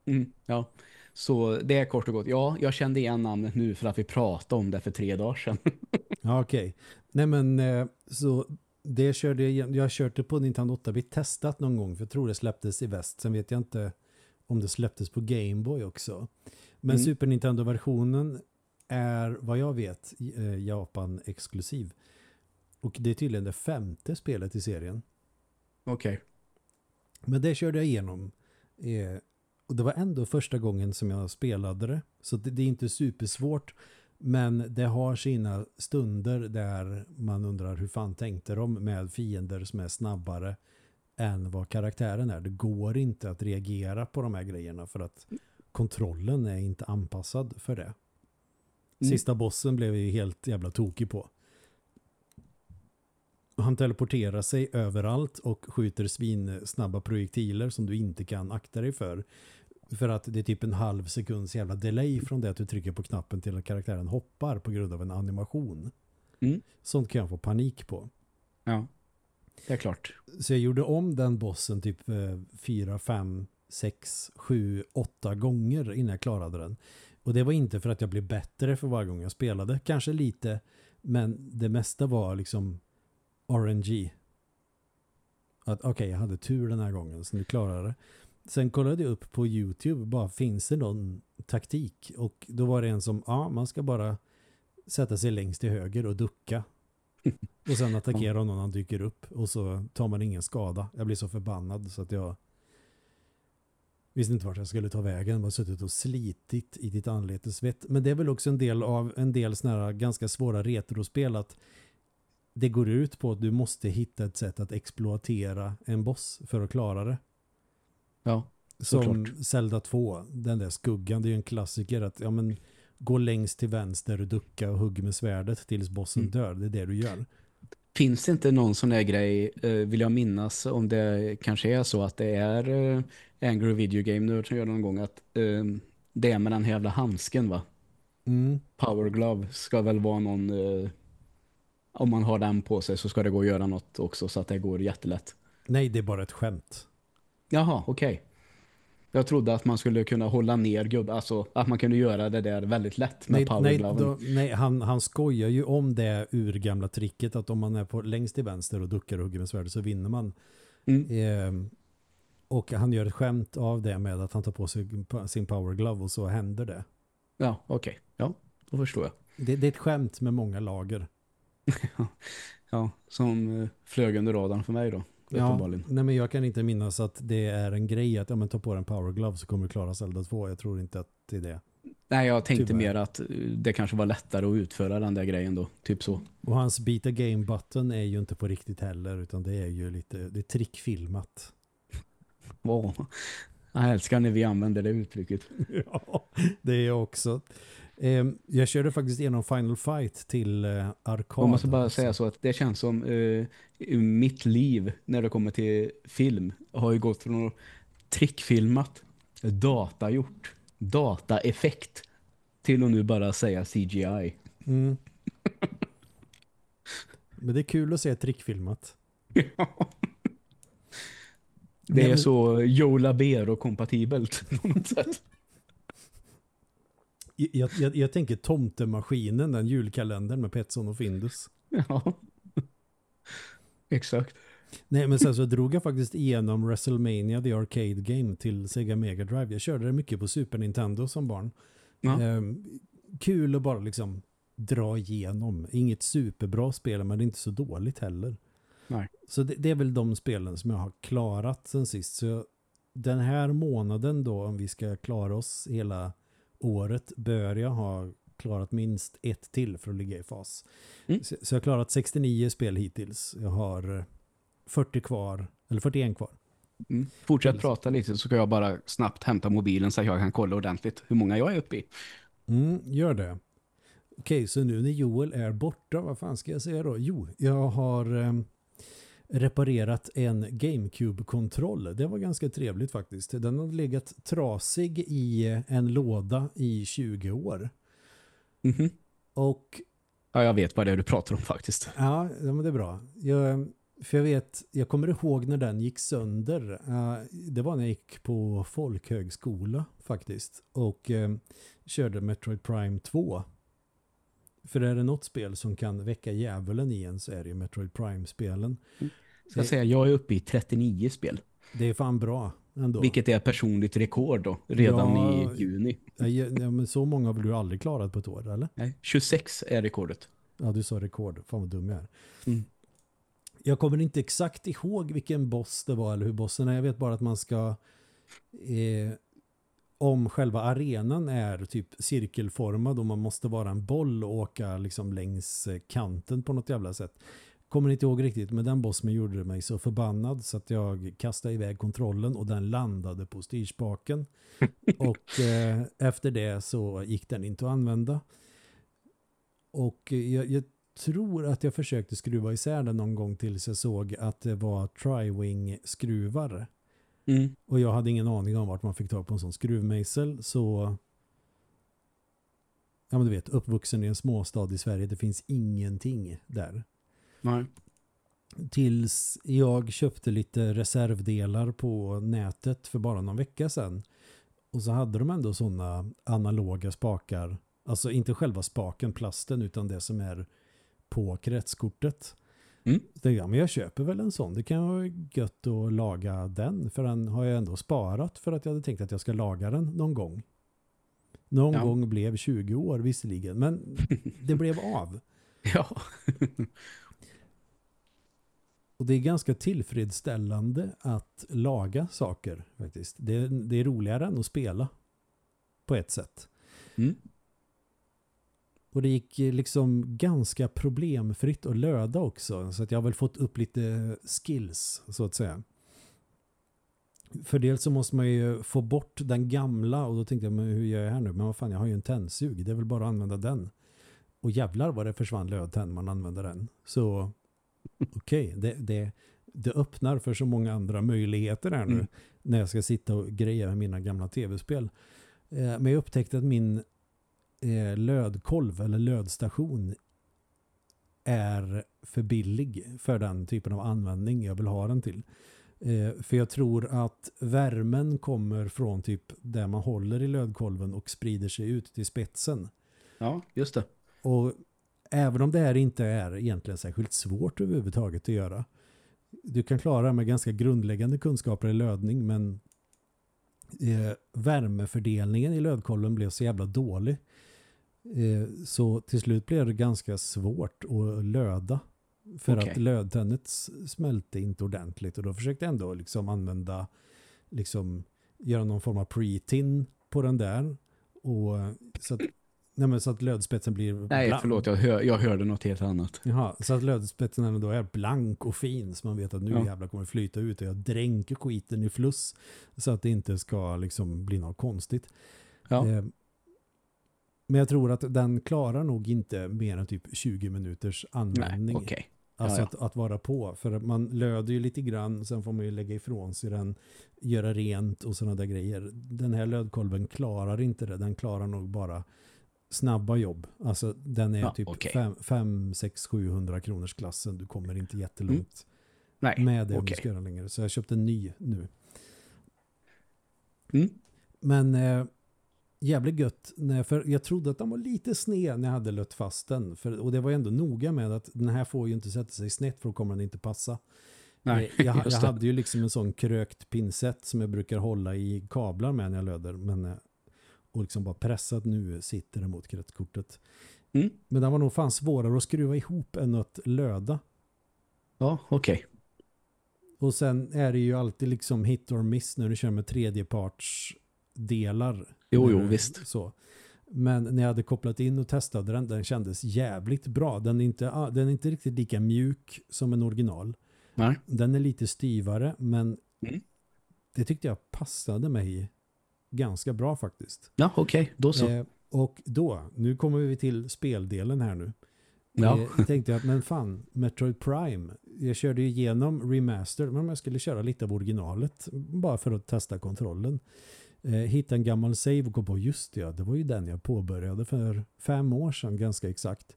Mm, ja. Så det är kort och gott. Ja, jag kände igen namnet nu för att vi pratade om det för tre dagar sedan. [laughs] Ja, okej. Nej men eh, så det körde jag igen. Jag det på Nintendo 8-bit testat någon gång för jag tror det släpptes i väst. Sen vet jag inte om det släpptes på Game Boy också. Men Mm. Super Nintendo-versionen är vad jag vet eh, Japan-exklusiv. Och det är tydligen det femte spelet i serien. Okej. Men det körde jag igenom. Och det var ändå första gången som jag spelade det. Så det, det är inte supersvårt. Men det har sina stunder där man undrar hur fan tänkte de med fiender som är snabbare än vad karaktären är. Det går inte att reagera på de här grejerna för att kontrollen är inte anpassad för det. Mm. Sista bossen blev jag ju helt jävla tokig på. Han teleporterar sig överallt och skjuter svinsnabba projektiler som du inte kan akta dig för. För att det är typ en halv sekunds jävla delay från det att du trycker på knappen till att karaktären hoppar på grund av en animation. Mm. Sånt kan jag få panik på. Ja, det är klart. Så jag gjorde om den bossen typ eh, fyra, fem, sex, sju, åtta gånger innan jag klarade den. Och det var inte för att jag blev bättre för varje gång jag spelade. Kanske lite, men det mesta var liksom RNG. Att okej, jag hade tur den här gången så nu klarade jag det. Sen kollade jag upp på YouTube, bara finns det någon taktik? Och då var det en som, ja man ska bara sätta sig längst till höger och ducka. [laughs] Och sen attackera om någon dyker upp och så tar man ingen skada. Jag blir så förbannad så att jag visste inte vart jag skulle ta vägen. Jag har suttit och slitit i ditt anletesvett. Men det är väl också en del av en del sådana här ganska svåra retrospel att det går ut på att du måste hitta ett sätt att exploatera en boss för att klara det. Ja, Som Såklart. Zelda 2, den där skuggan, det är ju en klassiker att ja, men, gå längst till vänster och ducka och hugga med svärdet tills bossen Mm. dör. Det är det du gör. Finns det inte någon sån där grej, eh, vill jag minnas, om det kanske är så att det är eh, Angry Video Game Nerd som gör någon gång att eh, det är med den här jävla handsken va? Mm. Power Glove ska väl vara någon, om man har den på sig så ska det gå att göra något också så att det går jättelätt. Nej, det är bara ett skämt. Jaha, okej. Jag trodde att man skulle kunna hålla ner gubb, alltså att man kunde göra det där väldigt lätt med Nej, Power nej, då, nej han, han skojar ju om det urgamla tricket att om man är på längst till vänster och duckar och hugger med svärdet så vinner man. Mm. Ehm, och han gör ett skämt av det med att han tar på sig sin power glove och så händer det. Ja, okej. Ja, då förstår jag. det. Det är ett skämt med många lager. [laughs] Ja, som eh, flög under radarn för mig då. Ja, nej men jag kan inte minnas att det är en grej att ja, men ta på en power glove så kommer du klara Zelda 2. Jag tror inte att det är det. Nej, jag tänkte Tyvärr. mer att eh, det kanske var lättare att utföra den där grejen då. Typ så. Och hans beta game button är ju inte på riktigt heller utan det är ju lite det är trickfilmat. [laughs] Wow. Jag älskar när vi använder det uttrycket. [laughs] ja, det är jag också. Eh, jag körde faktiskt igenom Final Fight till eh, arkad. Jag måste bara säga så att det känns som eh, mitt liv när det kommer till film har ju gått från trickfilmat, datagjort, dataeffekt till att nu bara säga CGI. Mm. [laughs] Men det är kul att se trickfilmat. [laughs] Ja. Det är så Joe Labero-kompatibelt på något sätt. Jag, jag, jag, tänker tomtemaskinen, den julkalendern med Petson och Findus. Ja, exakt. Nej, men sen så drog jag faktiskt igenom WrestleMania, the arcade game, till Sega Mega Drive. Jag körde det mycket på Super Nintendo som barn. Ja. Ehm, kul att bara liksom dra igenom. Inget superbra spel, men det är inte så dåligt heller. Nej. Så det, det, är väl de spelen som jag har klarat sen sist. Så den här månaden då, om vi ska klara oss hela året, bör jag ha klarat minst ett till för att ligga i fas. Mm. Så, så, jag har klarat 69 spel hittills. Jag har 40 kvar, eller 41 kvar. Mm. Fortsätt prata lite så ska jag bara snabbt hämta mobilen så att jag kan kolla ordentligt hur många jag är uppe i. Mm, gör det. Okej, så nu när Joel är borta, vad fan ska jag säga då? Jo, jag har eh, reparerat en Gamecube-kontroll. Det var ganska trevligt faktiskt. Den hade legat trasig i en låda i 20 år. Mm -hmm. Och... Ja, jag vet vad det är du pratar om faktiskt. Ja, men det är bra. Jag, för jag vet, jag kommer ihåg när den gick sönder. Det var när jag gick på folkhögskola faktiskt. Och uh, körde Metroid Prime 2 för är det något spel som kan väcka djävulen i en så är det ju Metroid Prime-spelen. Mm. Ska jag säga, jag är uppe i 39 spel. Det är fan bra ändå. Vilket är personligt rekord då, redan ja, i juni. Ja, men så många har du aldrig klarat på ett år, eller? Nej, 26 är rekordet. Ja, du sa rekord. Fan vad dum jag är. Mm. Jag kommer inte exakt ihåg vilken boss det var eller hur bossen är. Jag vet bara att man ska eh, om själva arenan är typ cirkelformad och man måste vara en boll och åka liksom längs eh, kanten på något jävla sätt. Kommer inte ihåg riktigt, men den bossen gjorde mig så förbannad så att jag kastade iväg kontrollen och den landade på styrspaken. [laughs] och eh, efter det så gick den inte att använda. Och jag, jag, tror att jag försökte skruva isär den någon gång tills jag såg att det var Triwing-skruvar Mm. Och jag hade ingen aning om vart man fick tag på en sån skruvmejsel så ja men du vet, uppvuxen i en småstad i Sverige, det finns ingenting där. Nej. Tills jag köpte lite reservdelar på nätet för bara någon vecka sedan. Och så hade de ändå sådana analoga spakar. Alltså inte själva spaken, plasten, utan det som är på kretskortet. Mm. Så ja, men jag köper väl en sån. Det kan vara gött att laga den. För den har jag ändå sparat för att jag hade tänkt att jag ska laga den någon gång. Någon ja. gång blev 20 år visserligen. Men [laughs] det blev av. Ja. Och det är ganska tillfredsställande att laga saker faktiskt. Det, det är roligare än att spela. På ett sätt. Mm. Och det gick eh, liksom ganska problemfritt att löda också. Så att jag har väl fått upp lite skills så att säga. För dels så måste man ju få bort den gamla och då tänkte jag, men hur gör jag här nu? Men vad fan, jag har ju en tändsug. Det är väl bara att använda den. Och jävlar vad det försvann lödtänd man använder den. Så okej, okay, det, det, det öppnar för så många andra möjligheter här nu. Mm. När jag ska sitta och greja med mina gamla tv-spel. Eh, men jag upptäckte att min eh, lödkolv eller lödstation är för billig för den typen av användning jag vill ha den till. Eh, för jag tror att värmen kommer från typ där man håller i lödkolven och sprider sig ut till spetsen. Ja, just det. Och även om det här inte är egentligen särskilt svårt överhuvudtaget att göra. Du kan klara med ganska grundläggande kunskaper i lödning men eh, värmefördelningen i lödkolven blev så jävla dålig Eh, så till slut blev det ganska svårt att löda. För okay. att lödtännet smälte inte ordentligt. Och då försökte jag ändå liksom använda, liksom göra någon form av pre-tin på den där. Och så att Nej, men så att lödspetsen blir Nej, blank. förlåt, jag, hör, jag hörde något helt annat. Jaha, så att lödspetsen ändå är blank och fin så man vet att nu Ja. jävlar kommer det flyta ut och jag dränker skiten i fluss så att det inte ska liksom bli något konstigt. Ja, Eh, men jag tror att den klarar nog inte mer än typ 20 minuters nej, användning. okej. Alltså Ja, Att, att vara på. För man löder ju lite grann, sen får man ju lägga ifrån sig den, göra rent och sådana där grejer. Den här lödkolven klarar inte det. Den klarar nog bara snabba jobb. Alltså den är Ja, typ okej. 5, 6, 700 kronors klassen. Du kommer inte jättelångt Nej, med det om du ska göra längre. Så jag köpte en ny nu. Mm. Men eh, jävligt gött. När, för jag trodde att den var lite sned när jag hade lött fast den. För, och det var jag ändå noga med att den här får ju inte sätta sig snett för då kommer den inte passa. Nej, Eh, jag, jag hade ju liksom en sån krökt pinsett som jag brukar hålla i kablar med när jag löder. Men, eh, och liksom bara pressat nu sitter det mot kretskortet. Mm. Men den var nog fan svårare att skruva ihop än att löda. Ja, okej. Och sen är det ju alltid liksom hit or miss när du kör med tredjeparts delar. Jo, jo, visst. Så. Men när jag hade kopplat in och testade den, den kändes jävligt bra. Den är inte, ah, den är inte riktigt lika mjuk som en original. Nej. Den är lite styvare, men Mm. det tyckte jag passade mig ganska bra faktiskt. Ja, okej. Då så. Eh, och då, nu kommer vi till speldelen här nu. Ja. Eh, tänkte jag att, men fan, Metroid Prime. Jag körde ju igenom remaster, men om jag skulle köra lite av originalet, bara för att testa kontrollen. Eh, hitta en gammal save och kom på, just det, ja, det var ju den jag påbörjade för fem år sedan ganska exakt.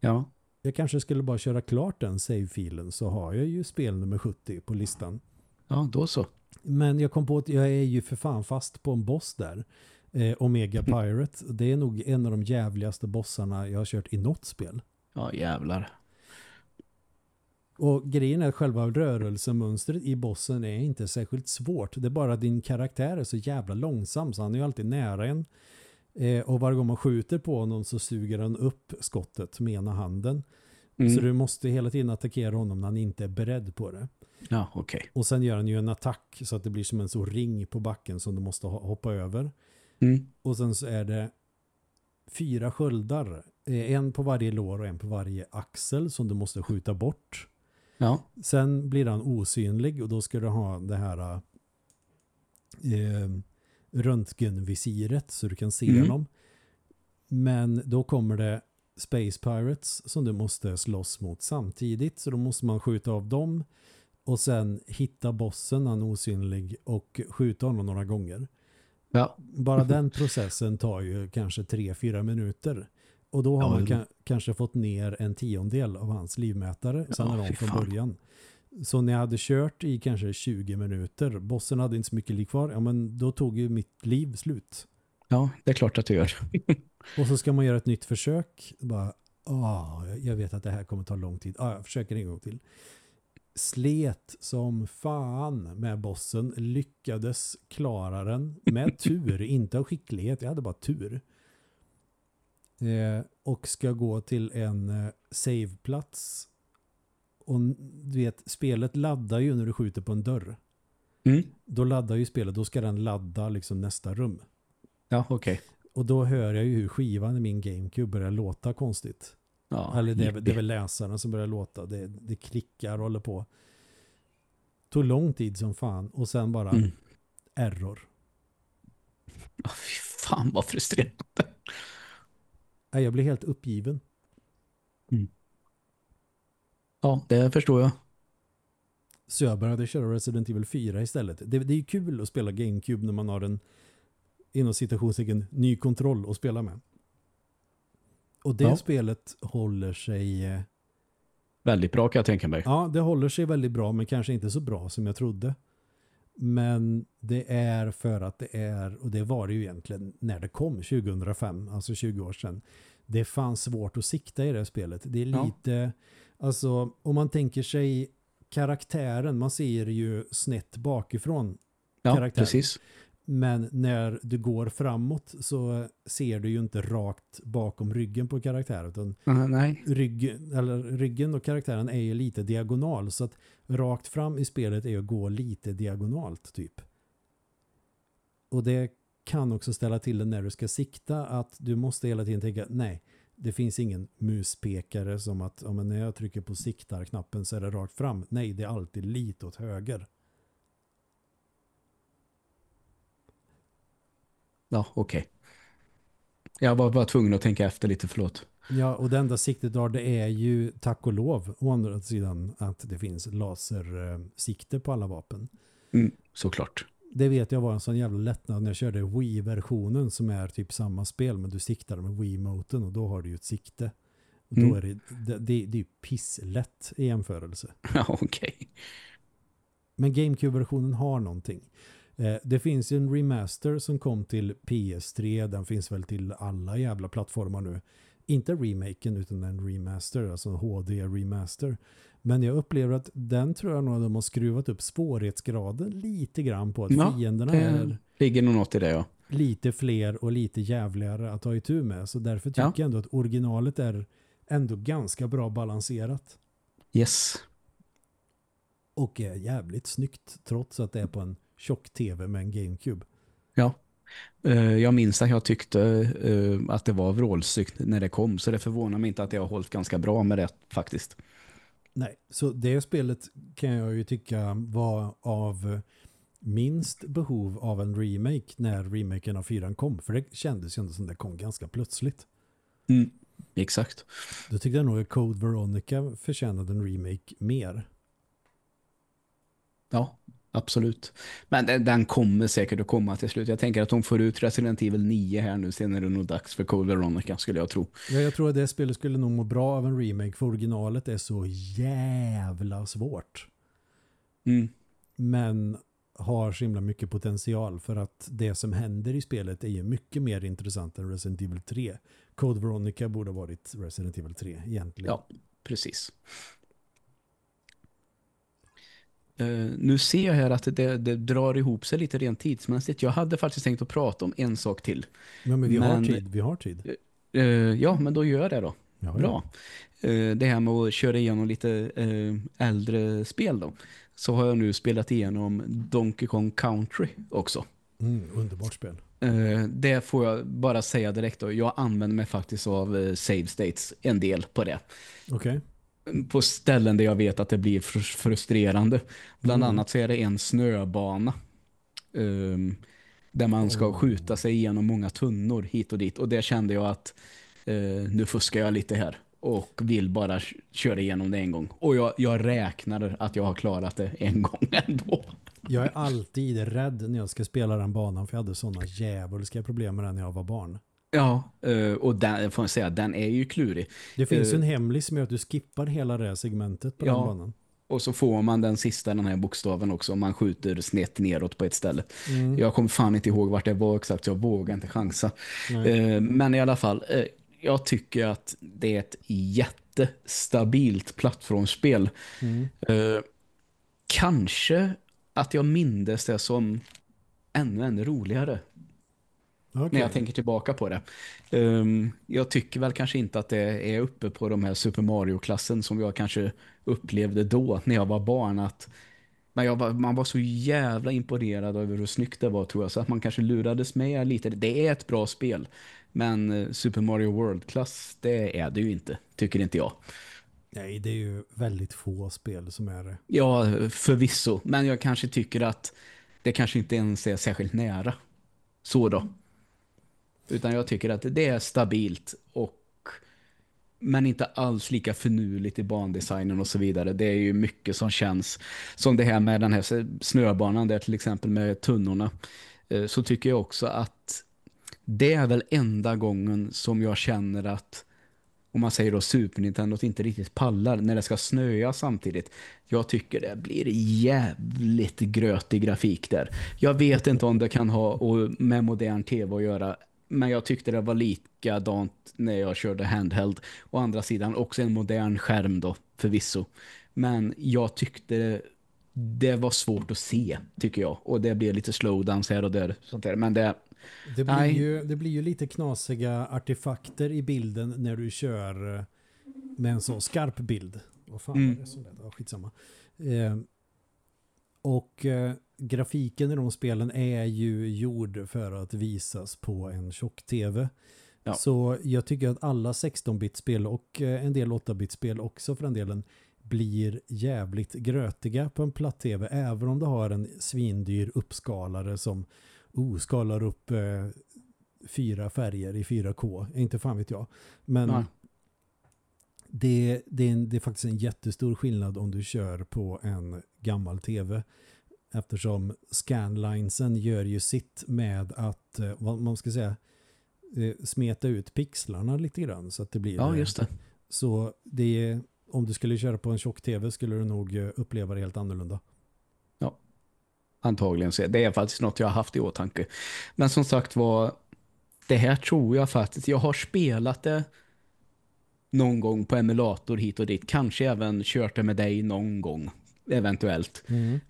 Ja. Jag kanske skulle bara köra klart den save-filen så har jag ju spel nummer 70 på listan. ja, då så. Men jag kom på att jag är ju för fan fast på en boss där. Eh, Omega [laughs] Pirate. Det är nog en av de jävligaste bossarna jag har kört i något spel. Ja, jävlar. Och grejen är att själva rörelsemönstret i bossen är inte särskilt svårt. Det är bara att din karaktär är så jävla långsam så han är ju alltid nära en. Eh, och varje gång man skjuter på honom så suger han upp skottet med ena handen. Mm. Så du måste hela tiden attackera honom när han inte är beredd på det. Ja, okej. Och sen gör han ju en attack så att det blir som en så ring på backen som du måste ho- hoppa över. Mm. Och sen så är det fyra sköldar. Eh, En på varje lår och en på varje axel som du måste skjuta bort. Ja. Sen blir han osynlig och då ska du ha det här eh, röntgenvisiret så du kan se Mm. honom. Men då kommer det Space Pirates som du måste slåss mot samtidigt. Så då måste man skjuta av dem och sen hitta bossen, han osynlig, och skjuta honom några gånger. Ja. Bara den processen tar ju kanske 3-4 minuter. Och då har Ja, man ka- kanske fått ner en tiondel av hans livmätare. Är de fy från början. Så när jag hade kört i kanske 20 minuter, bossen hade inte så mycket liv kvar, ja men då tog ju mitt liv slut. ja, det är klart att du gör. [laughs] Och så ska man göra ett nytt försök. Bara, ah, jag vet att det här kommer ta lång tid. Ah, jag försöker en gång till. Slet som fan med bossen. Lyckades klara den med [laughs] tur. inte av skicklighet, jag hade bara tur. Eh, och ska gå till en eh, saveplats. Och du vet, spelet laddar ju när du skjuter på en dörr. Mm. Då laddar ju spelet, då ska den ladda liksom nästa rum. Ja, okej. Och då hör jag ju hur skivan i min GameCube börjar låta konstigt. Ja, Eller det, är- det är väl läsaren som börjar låta. Det, det klickar och håller på. Tog lång tid som fan. Och sen bara Mm. error. Ja, fy fan vad frustrerande. Nej, Jag blir helt uppgiven. Ja, det förstår jag. Så jag började köra Resident Evil 4 istället. Det, det är kul att spela GameCube när man har en inom citationstecken ny kontroll att spela med. Och det Ja. spelet håller sig eh, Väldigt bra kan jag tänka mig. Ja, det håller sig väldigt bra men kanske inte så bra som jag trodde. Men det är för att det är, och det var det ju egentligen när det kom 2005, alltså 20 år sedan. Det fanns svårt att sikta i det spelet. Det är Ja. lite, alltså om man tänker sig karaktären, man ser ju snett bakifrån. Ja, karaktär. precis. Men när du går framåt så ser du ju inte rakt bakom ryggen på karaktären utan Uh, nej. rygg, eller ryggen och karaktären är ju lite diagonal så att rakt fram i spelet är att gå lite diagonalt typ. Och det kan också ställa till det när du ska sikta att du måste hela tiden tänka nej, det finns ingen muspekare som att men när jag trycker på siktarknappen så är det rakt fram. Nej, det är alltid lite åt höger. Ja, okej. Jag var bara tvungen att tänka efter lite, förlåt. Ja, och det enda siktet har det är ju tack och lov å andra sidan att det finns lasersikte på alla vapen. Mm, såklart. Det vet jag var en sån jävla lättnad när jag körde Wii-versionen som är typ samma spel men du siktar med Wii-moten och då har du ju ett sikte. Och då Mm. är det, det, det, det är ju pisslätt i jämförelse. [laughs] Ja, okej. Men GameCube-versionen har någonting. Eh, det finns ju en remaster som kom till PS3. Den finns väl till alla jävla plattformar nu. Inte remaken utan en remaster, alltså en HD-remaster. Men jag upplever att den tror jag nog de har skruvat upp svårighetsgraden lite grann på. Att Ja, fienderna är ligger nog något i det, ja. lite fler och lite jävligare att ta itu med. Så därför tycker Ja. jag ändå att originalet är ändå ganska bra balanserat. Yes. Och är jävligt snyggt trots att det är på en tjock tv med en GameCube. Ja. Eh, Jag minns att jag tyckte eh, att det var vrålsnyggt när det kom, så det förvånar mig inte att jag har hållit ganska bra med det faktiskt. Nej, så det spelet kan jag ju tycka var av minst behov av en remake när remaken av fyran kom. För det kändes ju ändå som det kom ganska plötsligt. Mm. Exakt. Då tyckte jag nog att Code Veronica förtjänade en remake mer. Ja, absolut. Men den, den kommer säkert att komma till slut. Jag tänker att de får ut Resident Evil 9 här nu, sen är det nog dags för Code Veronica skulle jag tro. Ja, jag tror att det spelet skulle nog må bra av en remake för originalet är så jävla svårt. Mm. Men har så himla mycket potential för att det som händer i spelet är ju mycket mer intressant än Resident Evil 3. Code Veronica borde ha varit Resident Evil 3 egentligen. Ja, precis. Uh, nu ser jag här att det, det drar ihop sig lite rent tidsmässigt. Jag hade faktiskt tänkt att prata om en sak till. Ja, men vi har Men- tid. Vi har tid. Uh, ja, men då gör jag det då. Ja, Bra. Eh, det här med att köra igenom lite äldre spel då. Så har jag nu spelat igenom Donkey Kong Country också. Ja. Mm, underbart spel. Det får jag bara säga direkt då. Jag använder mig faktiskt av save states en del på det. Okej. På ställen där jag vet att det blir fr- frustrerande. Bland Mm. annat så är det en snöbana. ehm, där man ska Oh. skjuta sig igenom många tunnor hit och dit. Och där kände jag att eh, nu fuskar jag lite här. Och vill bara köra igenom det en gång. Och jag, jag räknar att jag har klarat det en [laughs] gång ändå. Jag är alltid rädd när jag ska spela den banan för jag hade sådana djävulska problem med den när jag var barn. Ja, eh, och den, får jag säga, den är ju klurig. Det finns ju Eh. en hemlis som gör att du skippar hela det här segmentet på Ja. den banan. Och så får man den sista, den här bokstaven också, om man skjuter snett neråt på ett ställe. Mm. Jag kommer fan inte ihåg vart det var exakt, så jag vågar inte chansa. Eh, men i alla fall, eh, jag tycker att det är ett jättestabilt plattformsspel. Mm. Eh, kanske att jag mindes det som ännu, ännu roligare Okej. när jag tänker tillbaka på det. Ehm, jag tycker väl kanske inte att det är uppe på de här Super Mario-klassen som jag kanske upplevde då när jag var barn. Att, men var, man var så jävla imponerad över hur snyggt det var tror jag. Så att man kanske lurades med lite. Det är ett bra spel. Men eh, Super Mario World-klass, det är det ju inte. Tycker inte jag. Nej, det är ju väldigt få spel som är det. Ja, förvisso. Men jag kanske tycker att det kanske inte ens är särskilt nära. Så då. Utan jag tycker att det är stabilt och men inte alls lika förnuligt i bandesignen och så vidare. Det är ju mycket som känns som det här med den här snöbanan där till exempel med tunnorna. Eh, så tycker jag också att det är väl enda gången som jag känner att om man säger då Super Nintendo inte riktigt pallar när det ska snöa samtidigt. Jag tycker det blir jävligt grötig grafik där. Jag vet inte om det kan ha med modern tv att göra men jag tyckte det var likadant när jag körde handheld. Å andra sidan också en modern skärm då, förvisso. Men jag tyckte det var svårt att se, tycker jag. Och det blev lite slowdowns här och där. Sånt där. Men det, Det blir, Nej. ju, det blir ju lite knasiga artefakter i bilden när du kör med en så skarp bild. Vad fan Mm. var det som lät? Ja, skitsamma. Eh, Och eh, grafiken i de spelen är ju gjord för att visas på en tjock-tv. Ja. Så jag tycker att alla 16-bit-spel och eh, en del 8-bit-spel också för den delen blir jävligt grötiga på en platt-tv även om det har en svindyr uppskalare som oh, skalar upp eh, fyra färger i 4K. Inte fan vet jag. Men Nej. det, det, är en, det är faktiskt en jättestor skillnad om du kör på en gammal tv. Eftersom scanlinesen gör ju sitt med att, eh, vad man ska säga, eh, smeta ut pixlarna lite grann så att det blir Ja, just det. så det är, om du skulle köra på en tjock tv skulle du nog eh, uppleva det helt annorlunda. Antagligen så. Det är faktiskt något jag har haft i åtanke. Men som sagt var, det här tror jag faktiskt, jag har spelat det någon gång på emulator hit och dit. Kanske även kört det med dig någon gång, eventuellt.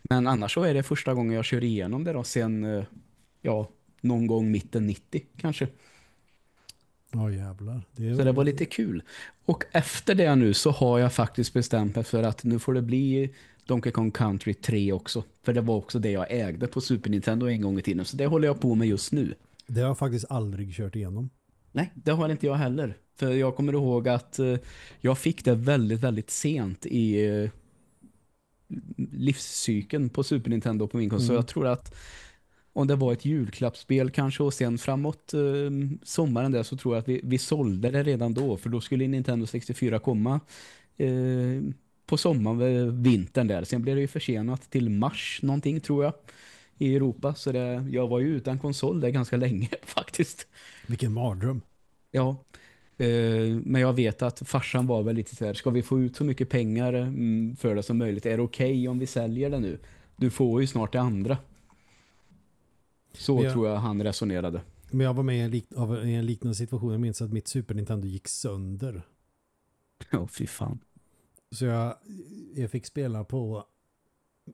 Men annars så är det första gången jag kör igenom det då sen, eh, ja, någon gång mitten 90 kanske. Ja jävlar. Det Så det var lite kul. Och efter det nu så har jag faktiskt bestämt mig för att nu får det bli Donkey Kong Country 3 också. För det var också det jag ägde på Super Nintendo en gång i tiden. Så det håller jag på med just nu. det har jag faktiskt aldrig kört igenom. Nej, det har inte jag heller. För jag kommer ihåg att eh, jag fick det väldigt, väldigt sent i eh, livscykeln på Super Nintendo på min konsol. Så Mm. jag tror att om det var ett julklappsspel kanske och sen framåt eh, sommaren där så tror jag att vi, vi sålde det redan då. För då skulle Nintendo 64 komma eh, på sommaren, eh, vintern där. Sen blev det ju försenat till mars någonting tror jag i Europa. Så det, jag var ju utan konsol där ganska länge [laughs] faktiskt. Vilken mardröm. Ja, men jag vet att farsan var väl lite så här, ska vi få ut så mycket pengar mm, för det som möjligt? Är det okej om vi säljer det nu? Du får ju snart det andra. Så Ja. tror jag han resonerade. Men jag var med i en, lik, av, i en liknande situation. Jag minns att mitt Super Nintendo gick sönder. Ja, fy fan. Så jag, jag fick spela på,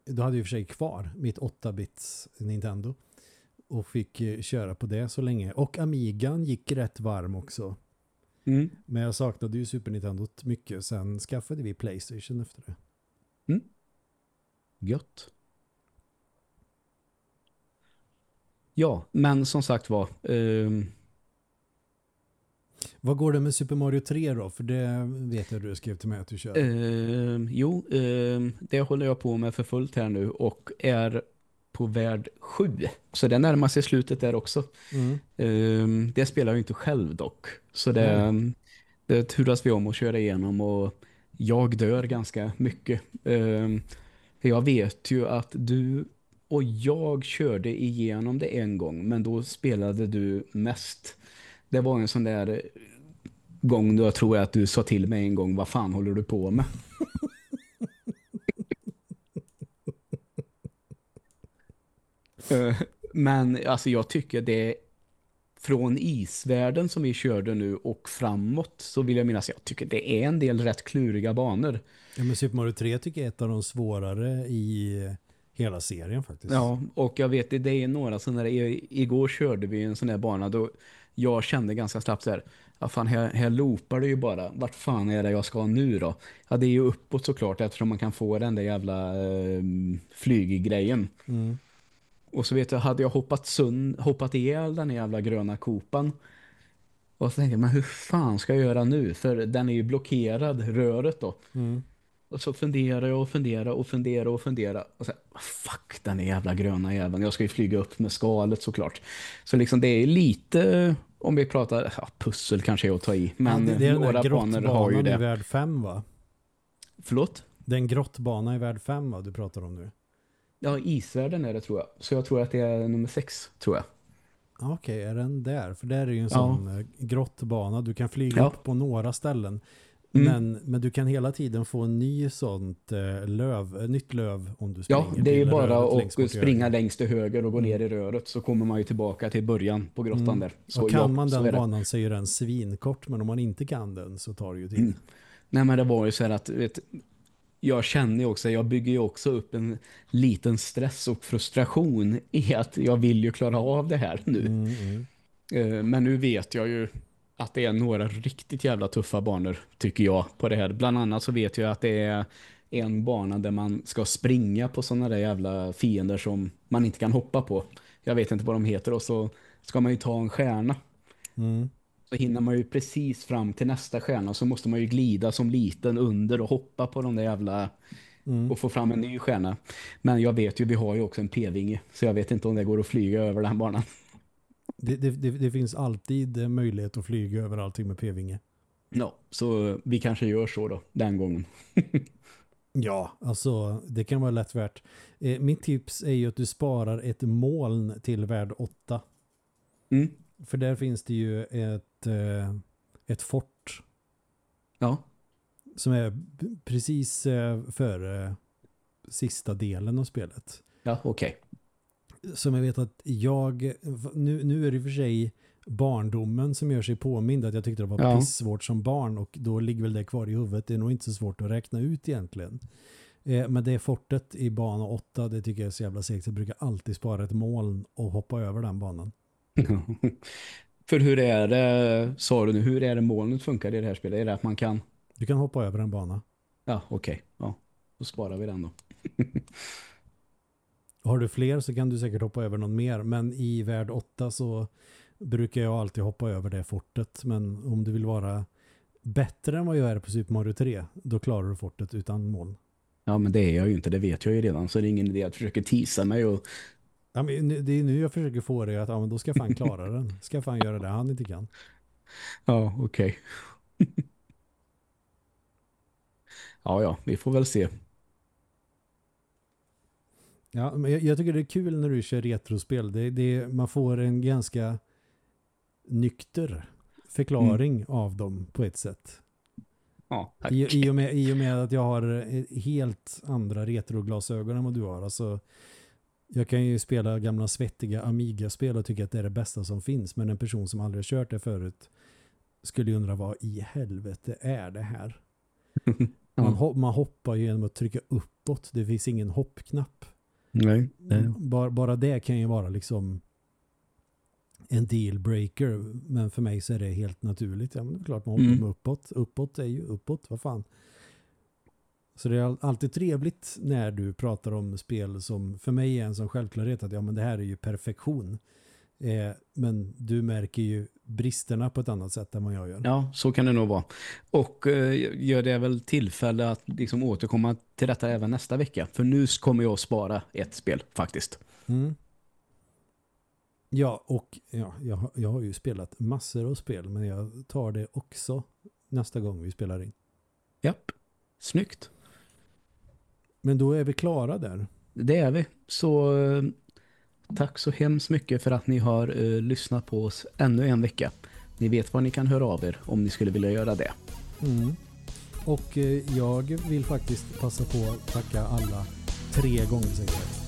då hade jag i och för sig kvar mitt 8-bits Nintendo. Och fick eh, köra på det så länge. Och Amigan gick rätt varm också. Mm. Men jag saknade ju Super Nintendo mycket. Sen skaffade vi Playstation efter det. Gött. Ja, men som sagt var, ehm, Vad går det med Super Mario 3 då? För det vet jag du skrev till mig att du kör. ehm, jo, ehm, det håller jag på med för fullt här nu och är på värld 7. Så det närmar sig slutet där också. Mm. Ehm, det spelar jag inte själv dock. Så det, det turas vi om att köra igenom och jag dör ganska mycket. För jag vet ju att du och jag körde igenom det en gång men då spelade du mest. Det var en sån där gång då jag tror att du sa till mig en gång vad fan håller du på med? [laughs] Men alltså jag tycker det från isvärlden som vi körde nu och framåt så vill jag minnas jag tycker det är en del rätt kluriga banor. Ja, men Super Mario 3 tycker jag är ett av de svårare i hela serien faktiskt. Ja, och jag vet det är några sådana där, igår körde vi en sån där bana då jag kände ganska snabbt så här, ja fan här, här loopar det ju bara, vart fan är det jag ska nu då? Ja det är ju uppåt såklart eftersom man kan få den där jävla eh, flyggrejen. Mm. Och så vet jag, hade jag hoppat, sund, hoppat ihjäl den jävla gröna kopan. Och så tänkte jag, men hur fan ska jag göra nu? För den är ju blockerad, röret då. Mm. Och så funderar jag och funderar och funderar och funderar. Och så här, fuck den är jävla gröna jäveln. Jag ska ju flyga upp med skalet såklart. Så liksom det är lite, om vi pratar, ja, pussel kanske är att ta i. Men ja, det, det är den några banor har ju grottbanan i det. värld 5 va? Förlåt? Den grottbana i värld 5 va du pratar om nu? Ja, isvärlden är det tror jag. Så jag tror att det är nummer sex, tror jag. Ja, Okej, är den där? För där är ju en Ja. sån eh, grottbana. Du kan flyga Ja. upp på några ställen. Mm. Men, men du kan hela tiden få en ny sånt eh, löv, eh, nytt löv om du springer. Ja, det är ju bara längst att springa längst till höger och gå ner i röret så kommer man ju tillbaka till början på grottan Mm. där. Så och kan ja, man så den det. banan så är den svinkort, men om man inte kan den så tar det ju tid. Mm. Nej men det var ju så här att vet, jag känner ju också, jag bygger ju också upp en liten stress och frustration i att jag vill ju klara av det här nu. Mm, mm. Eh, Men nu vet jag ju att det är några riktigt jävla tuffa banor tycker jag på det här. Bland annat så vet jag att det är en bana där man ska springa på sådana där jävla fiender som man inte kan hoppa på. Jag vet inte vad de heter och så ska man ju ta en stjärna. Mm. Så hinner man ju precis fram till nästa stjärna så måste man ju glida som liten under och hoppa på de där jävla Mm. och få fram en ny stjärna. Men jag vet ju, vi har ju också en p-vinge så jag vet inte om det går att flyga över den banan. Det, det, det, det finns alltid möjlighet att flyga över allting med p-vinge. Ja, så vi kanske gör så då, den gången. [laughs] Ja, alltså det kan vara lätt värt. Eh, mitt tips är ju att du sparar ett moln till värld 8. Mm. För där finns det ju ett, eh, ett fort Ja, som är precis eh, före sista delen av spelet. ja okej. Som jag vet att jag, nu, nu är det i och för sig barndomen som gör sig påmind att jag tyckte det var Ja. pissvårt som barn och då ligger väl det kvar i huvudet. Det är nog inte så svårt att räkna ut egentligen. Eh, men det fortet i bana 8, det tycker jag är så jävla segt. Jag brukar alltid spara ett moln och hoppa över den banan. [laughs] [laughs] För hur är det, sa du nu, hur är det molnet funkar i det här spelet? Är det att man kan, Du kan hoppa över en bana. ja okej, ja, då sparar vi den då. [laughs] Har du fler så kan du säkert hoppa över någon mer. Men i värld 8 så brukar jag alltid hoppa över det fortet. Men om du vill vara bättre än vad jag är på Super Mario 3, då klarar du fortet utan moln. Ja men det är jag ju inte, det vet jag ju redan så det är ingen idé att försöka tisa mig och Ja, men det är nu jag försöker få dig att ja, men då ska fan klara [laughs] den. Ska fan göra det han inte kan. ja okej. [laughs] ja ja, vi får väl se. Ja, men jag, jag tycker det är kul när du kör retrospel. Det, det, man får en ganska nykter förklaring av dem på ett sätt. Ja, tack. I, i, och med, I och med att jag har eh, helt andra retroglasögon än vad du har. Alltså, jag kan ju spela gamla svettiga Amiga-spel och tycka att det är det bästa som finns. Men en person som aldrig kört det förut skulle ju undra vad i helvete är det här? [laughs] Man, Ja. ho- man hoppar ju genom att trycka uppåt. Det finns ingen hoppknapp. Nej, det, Bara, bara det kan ju vara liksom en dealbreaker. Men för mig så är det helt naturligt. Ja, men det är klart man hoppar Mm. uppåt. Uppåt är ju uppåt, vad fan. Så det är all- alltid trevligt när du pratar om spel som för mig är en sån självklarhet att ja men det här är ju perfektion. Eh, men du märker ju bristerna på ett annat sätt än vad jag gör. ja, så kan det nog vara. Och eh, gör det väl tillfälle att liksom återkomma till detta även nästa vecka. För nu kommer jag att spara ett spel faktiskt. Mm. Ja, och ja, jag, har- jag har ju spelat massor av spel men jag tar det också nästa gång vi spelar in. Japp, snyggt. Men då är vi klara där. Det är vi. Så eh, tack så hemskt mycket för att ni har eh, lyssnat på oss ännu en vecka. Ni vet var ni kan höra av er om ni skulle vilja göra det. Mm. Och eh, jag vill faktiskt passa på att tacka alla tre gånger säger jag.